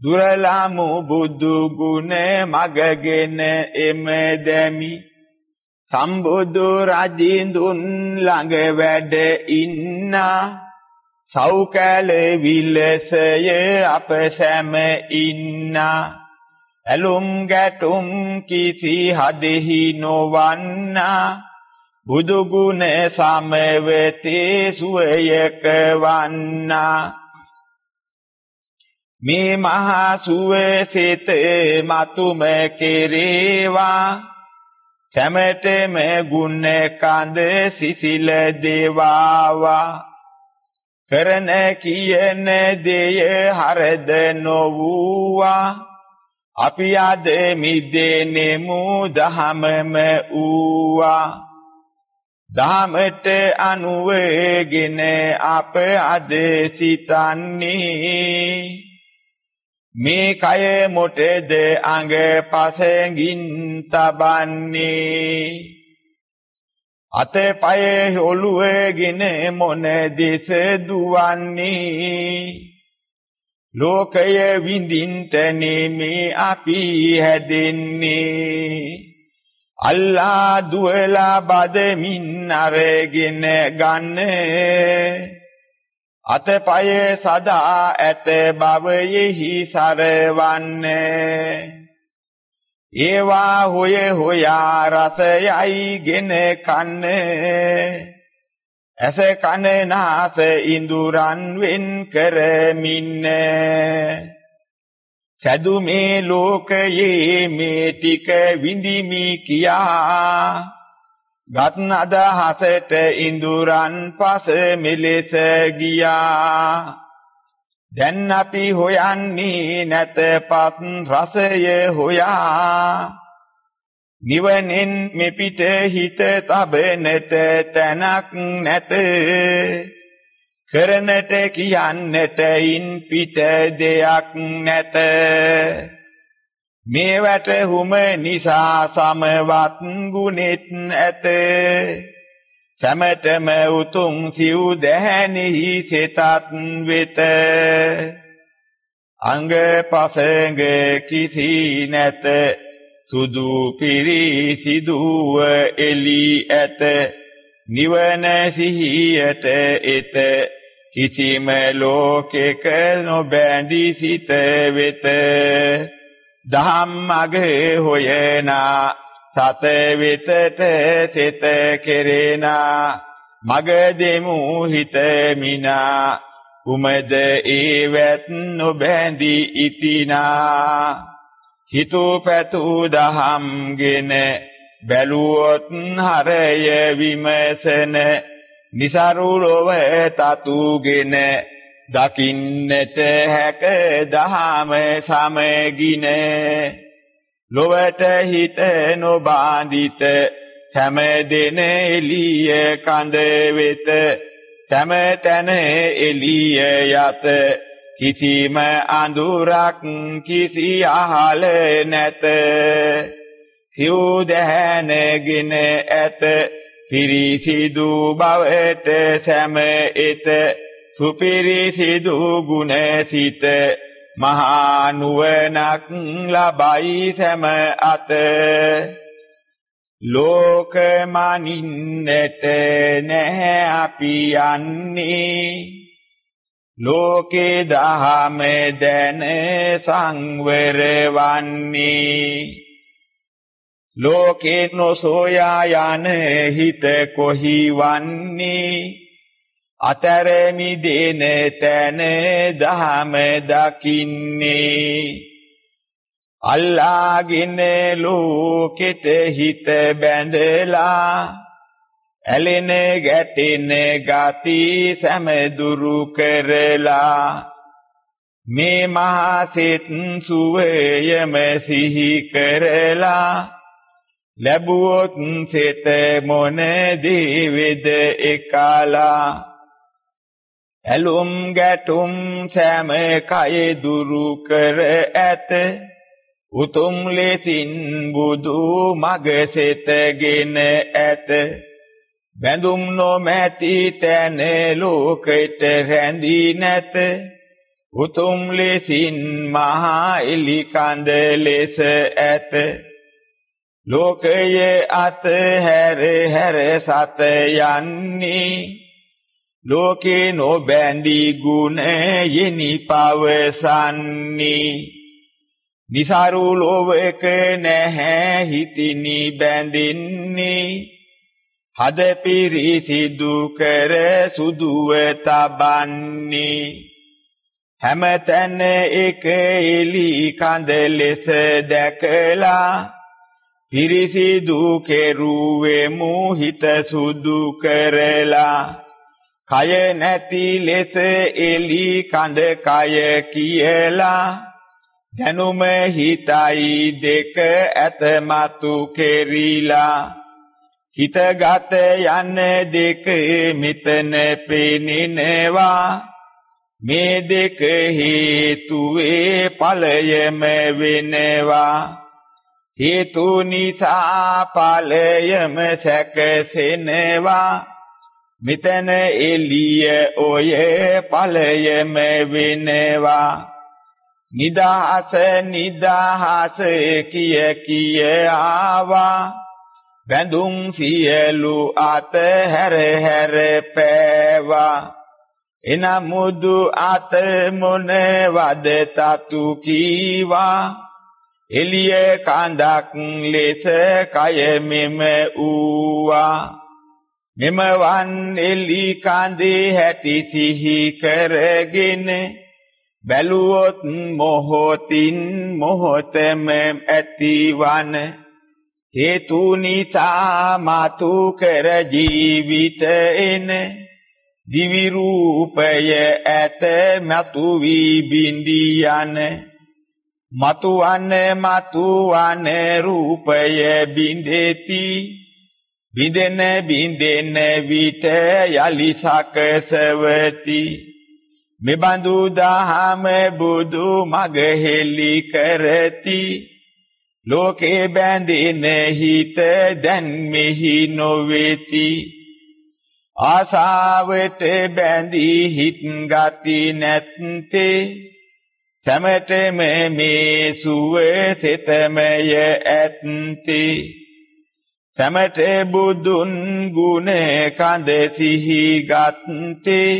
දුරලමු බුදු ගුණ මගගෙන එම දැමි. සම්බුදු රජින්දුන් ළඟ වැඩ ඉන්නා. සෞකල විලසය අප සැම ඉන්නා. ඇලුම් ගැටුම් කිසි හදෙහි නොවන්නා. බුදු ගුණ සමවතේ සුවයක වන්නා. මේ මහා සුවසිත මතුම කෙරේවා. සැමතෙම ගුණ කඳ සිසිල දේවාවා. කරන කියන දෙය හරද නොවුවා. අපි අද මිදෙනෙමු දහමම ඌවා දහමට අනුවගෙන අප අද සිතන්නේ මේ කය මොටද අඟ පසඟින් තබන්නේ? අතපය ඔළුවගෙන මොන දෙස දුවන්නේ? ලෝකය විඳින්ට නෙමේ අපි හැදෙන්නේ. අල්ලා දුවලා බදමින් අරගෙන ගන්න. අතපය සදා ඇත බවයෙහි සරවන්නේ. ඒවා හොය හොයා රසයයිගෙන කන්නේ. ඇස කන නාස ඉඳුරන් වෙන් කරමින්න. සදුමේ ලෝකයේ මේ ටික විඳිමි කියා. ගත් අදහසට ඉඳුරන් පස මෙලෙස ගියා. දැන් අපි හොයන්නේ නැතපත් රසය හොයා. නිවනෙන් මෙපිට හිත තබනට තැනක් නැත. කරනට කියන්නට ඉන් පිට දෙයක් නැත. මේ වැටහුම නිසා සමවත් ගුණෙත් ඇත. සමතම උතුම් සිව් දැහැනෙහි සිතත් වෙත. අංග පසඟ කිසි නැත. සුදු පිරිසිදුව එලි ඇත. නිවන සිහියට එත. කිසිම ලෝකෙක නොබැඳී සිට වෙත. දහම් අගේ හොයනා සත වෙතට සිත කෙරේනා. මග දෙමු හිත මිනා. උමද ඒවත් නොබැඳී ඉතිනා. හිතු පැතු දහම්ගෙන බැලුවොත් හරය විමසන નિසරු ලොව තතුගෙන දකින්නට හැක දහම සමගින. ලොවට හිත නොබාඳිත සෑම දින එළිය කඳ වෙත. සෑම තැන එළිය යත. කිසිම අඳුරක් කිසි අහල නැත. සිව් දැහැනගෙන ඇත. පිරිසිදු බවට සෑම එත සුපිරිසිදු ගුණ සිත මහා නුවණක් ලබයි සෑම අත. ලෝක මනින්නට නැහැ අපි යන්නේ. ලෝකේ දහම දැන සංවර වන්නේ. ලෝකේ නොසෝයා යන හිත කොහි වන්නේ? අතර මිදෙන තැන දහම දකින්නේ. අල්ලාගෙන ලෝකෙට හිත බැඳලා ඇලෙන ගැටෙන ගති සෑම දුරු කරලා. මේ මහා සෙත් සුවයම සිහි කරලා ලැබුවොත් සෙත මොන දේවද එකලා? ඇලුම් ගැටුම් සෑම කය දුරු කර ඇත. උතුම් ලෙසින් බුදු මග සෙතගෙන ඇත. බැඳුම් නොමැති තැන ලෝකෙට රැඳී නැත. උතුම් ලෙසින් මහා එලි කඳ ලෙස ඇත. ලෝකයේ අත හැර හැර සත යන්නේ. ලෝකේ නොබැඳී ගුණ යෙනි පවසන්නේ. නිසරු ලෝවක නැහැ හිතිනි බැඳින්නේ. හද පිරිසිදු කර සුදුව තබන්නේ. හැමතැන එක එලි කඳ ලෙස දැකලා පිරිසිදු කෙරුවෙමු හිත සුදු කරලා. කය නැති ලෙස එලි කඳ කය කියලා. දැනුම හිතයි දෙක ඇත මතු කෙරිලා. හිතගත යන දෙක මෙතන පෙනෙනවා. මේ දෙක හේතුවේ ඵලයම වෙනවා. හේතු නිසා ඵලයම සැකසෙනවා. මෙතන එළිය ඔය ඵලයම වෙනවා. නිදාස නිදාස කිය කිය ආවා. බැඳුම් සියලු අත හැර හැර පෑවා එනමුදු අත මොනවද තතු කීවා. එළිය කඳක් ලෙස කය මෙම ඌවා මෙම වන් එලි කඳේ හැටි සිහි කරගෙන බැලුවොත් මොහොතින් මොහොතම ඇතිවන. හේතු නිසා මතු කර ජීවිත එන. දිවි රූපය ඇත මතු වී බින්දී යන. මතු වන මතු වන රූපය බින්දෙති බින්දෙන බින්දෙන විට යලි සකසවති. මෙබඳු දහම බුදු මග හෙලි කරති. ලෝකේ බැඳින හිත දැන් මෙහි නොවේති. ආසාවට බැඳී හිත් ගති නැත්තේ. සමතම මේ සුව සිතමය ඇත්තේ. සමත බුදුන් ගුණ කඳ සිහි ගත්තේ.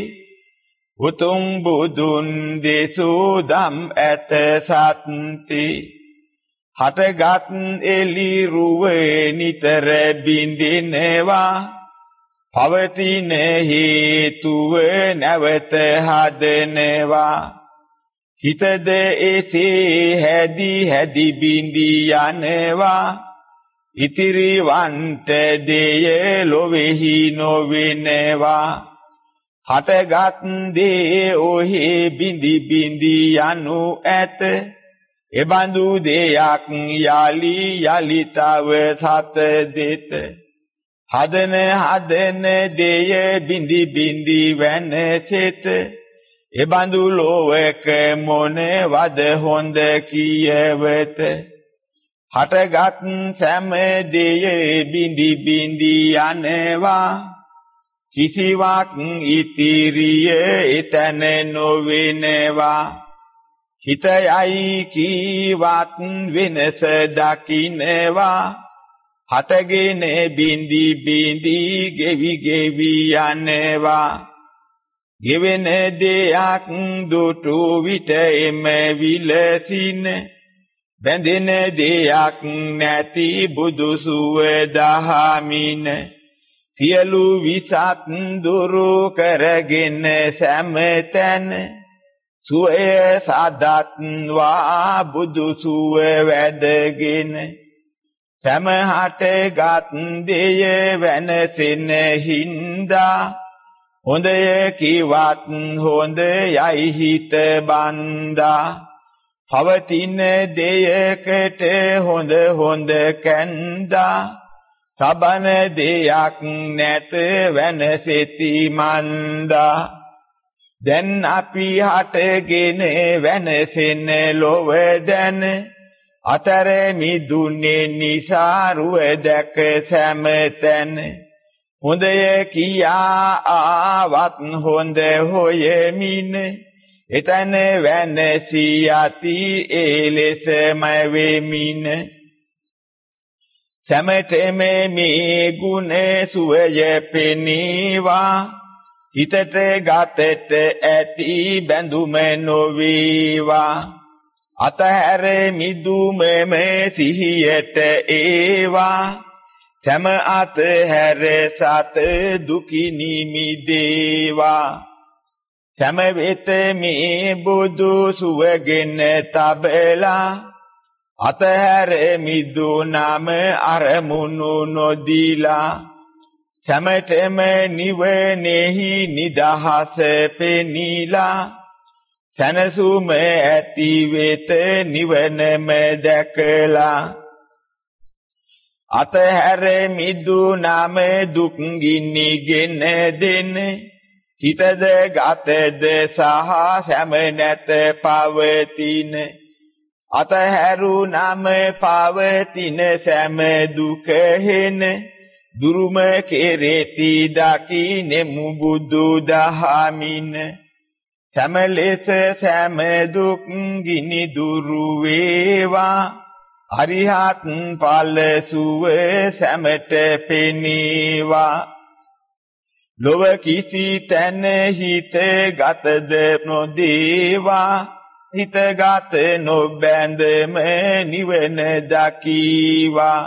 උතුම් බුදුන් දෙසූ ධම් ඇත සත්ති. හටගත් එලි රුවේ නිතර බින්දිනවා පවතින හේතුව නැවත හදනවා. හිතද එසේ හැදි හැදි බින්දි යනවා. ඉතිරි වන්ට දෙය ලොවේහි නොවෙනවා. හටගත් දේ ඔහි බිඳි බිඳි යනු ඇත. එබඳු දෙයක් යලි යලි තව සත දෙත. හදන හදන දෙය බිඳි බිඳි වෙනසෙත එබඳු ලෝවක මොනවද හොඳ කියවත? හටගත් සෑම දෙය බිඳි බිඳි යනවා. කිසිවක් ඉතිරිය එතන නොවෙනවා. හිතයයි කීවත් වෙනස දකින්නවා හටගෙන බින්දි බින්දි ගෙවි ගෙවි යනවා. ගෙවෙන දෙයක් දුටු විට එම විලසින බැඳෙන දෙයක් නැති බුදු සුව දහමින. සියලු විසත් දුරු කරගෙන සෑමතැන සුවය සාදත්වා බුදු සුව වැඩගෙන සමහට ගත් දෙය වෙනසෙන හින්දා හොඳය කිවත් හොඳ යයි හිත බන්දා. පවතින දෙයකට හොඳ හොඳ කැන්දා. සබන දෙයක් නැත වෙනසෙති මන්දා. දැන් අපි හටගෙන වෙනසෙන ලොව දැන. අතර මිදුනේ නිසාරුව දැක සෑමතැන හොඳය කියා ආවත් හොඳ හොයමින. එතන වෙනසී යති ඒ ලෙසම වෙමින. සමතෙම මේ ගුණ සුවය පෙනීවා. හිතට ගතට ඇති බැඳුම නොවේවා. අතහැර මිදුමම සිහියට ඒවා. සම අතහැර සත දුකිනි මිදේවා සම වෙත මේ බුදු සුවගෙන තබලා අතහැර මිදුනම අරමුණු නොදීලා. සමතම නිවනේහි නිදහස පෙනීලා සනසුම ඇති වෙත නිවනම දැකලා. අතහැර මිදුනම දුක් ගිනිගෙන දෙන. හිතද ගතද සහ සැම නැත පවතින. අතහැරුණම පවතින සෑම දුක හෙන. දුරුම කෙරෙති දකිනෙමු බුදු දහමින. සෑම ලෙස සෑම දුක් ගිනි දුරු වේවා. අරිහත් ඵල සුව සෑමට පෙනීවා. ලොව කිසි තැන හිත ගතද නොදේවා. හිතගත නොබැඳම නිවන දකීවා.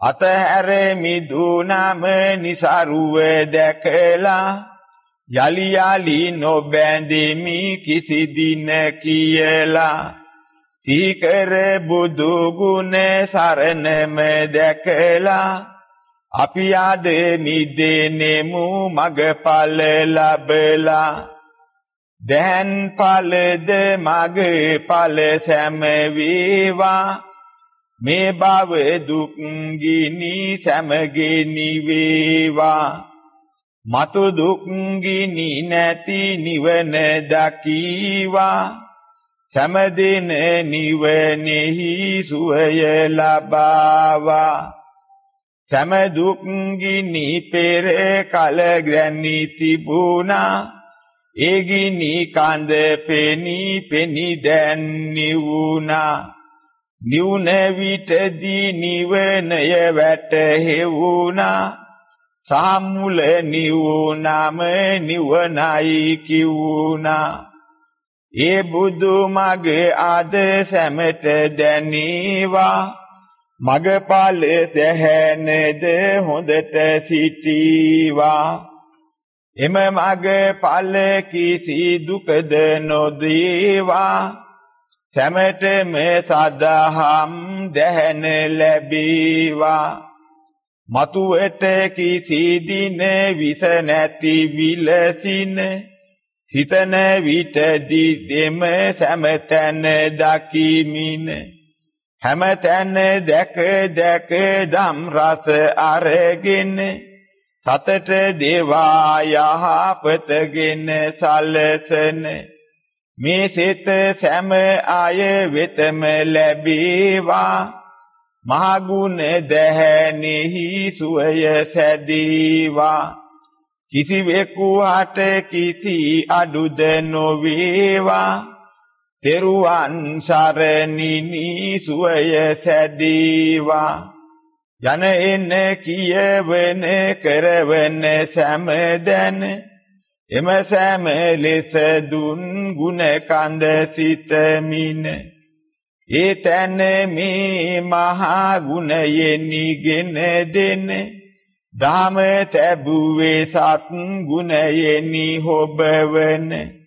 අතහැර මිදුනම નિසරුව දැකලා. යලි යලි නොබැඳෙමි කිසි දින කියලා. සීකර බුදු ගුණ සරණම දැකලා අපි ආද නිදෙනෙමු මගපල ලැබලා. දැන් ඵලද මගේ ඵල සෑම වේවා. මේ භව දුක් ගිනි සෑමගිනි වේවා. මතු දුක් ගිනි නැති නිවන දකීවා. සෑමදින නිවනෙහි සුවය ලබාවා. සම දුක් ගිනි පෙර කල ග්‍රැනි තිබුණා. ඒගිනි කඳ පෙනී පෙනී දැන් නිවුණා. නිවුන විටදී නිවනය වැටහෙවුණා. සාමුල නිවුණාම නිවනයි කිවුණා. ඒ බුදු මගේ ආද සැමට දැනීවා. මගපල සැහැනද හොඳට සිටීවා. එම මගපල කිසි දුකද නොදීවා. සැමටම සදහම් දැහැන ලැබීවා. මතුවට කිසි දින විස නැති විලසින හිතන විටදී දෙම සැමතන දකිමින. හැමතැන දැක දැක දම් රස අරගෙන සතට දේවා යහපතගෙන සලසන. මේ සිත සෑම අය වෙතම ලැබේවා. මහගුණ දැහැනෙහි සුවය සැදීවා. කිසිවෙකු හට කිසි අඩුද නොවේවා. තෙරුවන් සරණිනි සුවය සැදීවා. යන එන කියවන කරවන සෑමදැන එම සෑම ලෙස දුන් ගුණ කඳ සිතමින. ඒ තැන මේ මහා ගුණයෙන් ඉගෙන දෙන දාම තැබුවේ සත් ගුණයෙන් හොබවන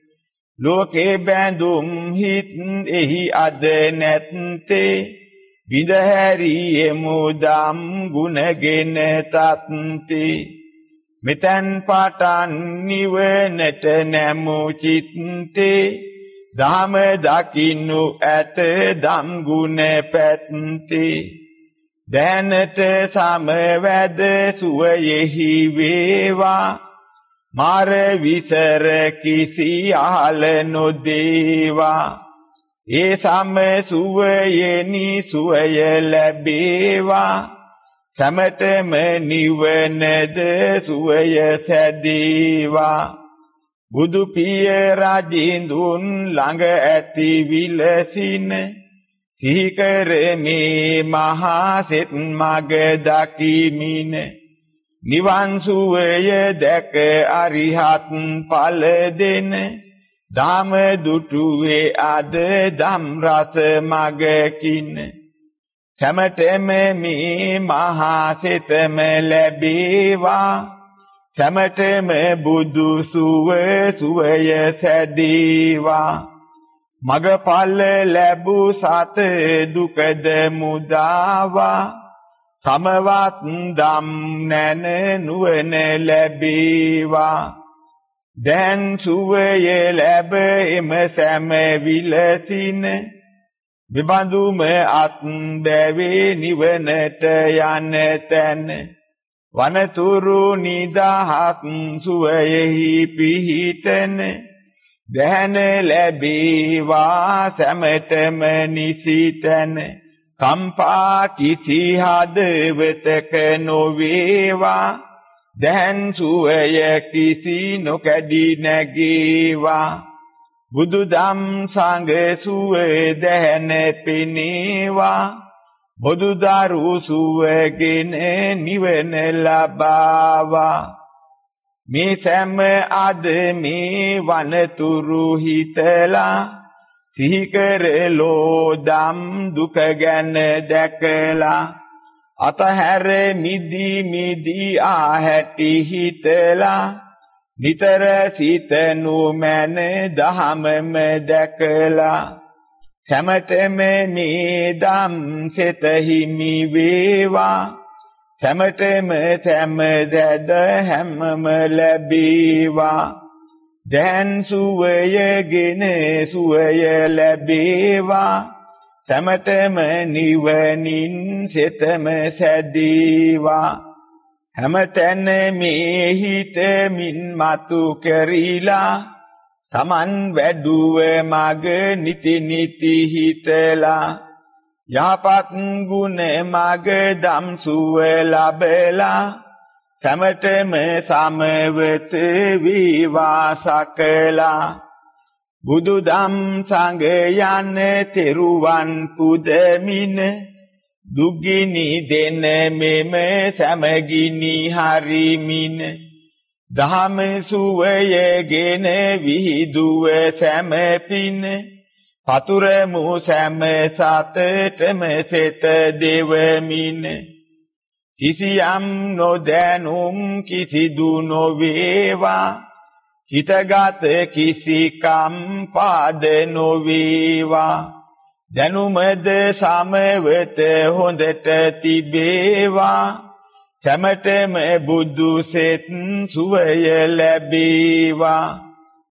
ලෝකේ බැඳුම් හිත් එහි අද නැත්තේ. විදහැරියෙමු දම් ගුණගෙන තත්තේ. මෙතන් පටන් නිවනට නැමු චිත්තේ. දාම දකින්නු ඇත දම් ගුණ පැත්තේ. දැනට සමවැද සුවයෙහි වේවා. මාර විතර කිසි ආල නොදේවා. ඒ සම සුවයෙනි සුවය ලැබේවා. සමතම නිවනද සුවය සැදේවා. බුදු පිය රජින්දුන් ළඟ ඇති විලසින සීකර මේ මහා සෙත් මග දකිමින. නිවන් සුවය දැක අරිහත් ඵල දෙන. දාම දුටුවේ අද ධම් රස මගකින්. සමතම මේ මහා සිතම ලැබේවා. සමතම බුදු සුව සුවය සැදීවා. මගපල්ල ලැබූ සත දුකද මුදාවා. සමවත් දම් නැන නුවණ ලැබේවා. දැන් සුවය ලැබ එම සෑම විලසින. විබඳුම අත් බැවේ නිවනට යන තැන. වනතුරු නිදහස් සුවයෙහි පිහිටන. දැන ලැබේවා සැමතම නිසිතන. කම්පා කිසි හදවතක නොවේවා. දැන් සුවය කිසි නොකැඩි නැගේවා. බුදුදම් සංඝ සුවේ දැන පිනේවා. බුදුදරු සුවගෙන නිවන ලබාවා. මේ සෑම අද මේ වනතුරු හිතලා සිහි කරලෝ දම් දුක ගැන දැකලා අතහැර මිදි මිදි ආහැටි හිතලා නිතර සිතනු මැන දහමම දැකලා සමතම මේ දම් සිත හිමි වේවා සමතම සෑම දැද හැමම ලැබේවා. දැන් සුවයගෙන සුවය ලැබේවා. සමතම නිවනින් සිතම සැදීවා. හැමතැන මේ හිතමින් මතු කරීලා Taman වැඩුව මග නිති නිති හිතලා යහපත් ගුණ මග දම් සුව ලබලා සමතම සමවත විවාසකලා බුදුදම් සංඝ යන තෙරුවන් පුදමින දුගිනි දෙන මෙම සමගිනි හරිමින. දහම සුවයගෙන විහිදුව සැමපින පතුරමු සැම සතටම සෙත දෙවමින. කිසියම් නොදැනුම් කිසිදු නොවේවා. හිතගත කිසිකම් පාද නොවේවා. දැනුමද සමවත හොඳට තිබේවා. සැමටම බුදු සෙත් සුවය ලැබේවා.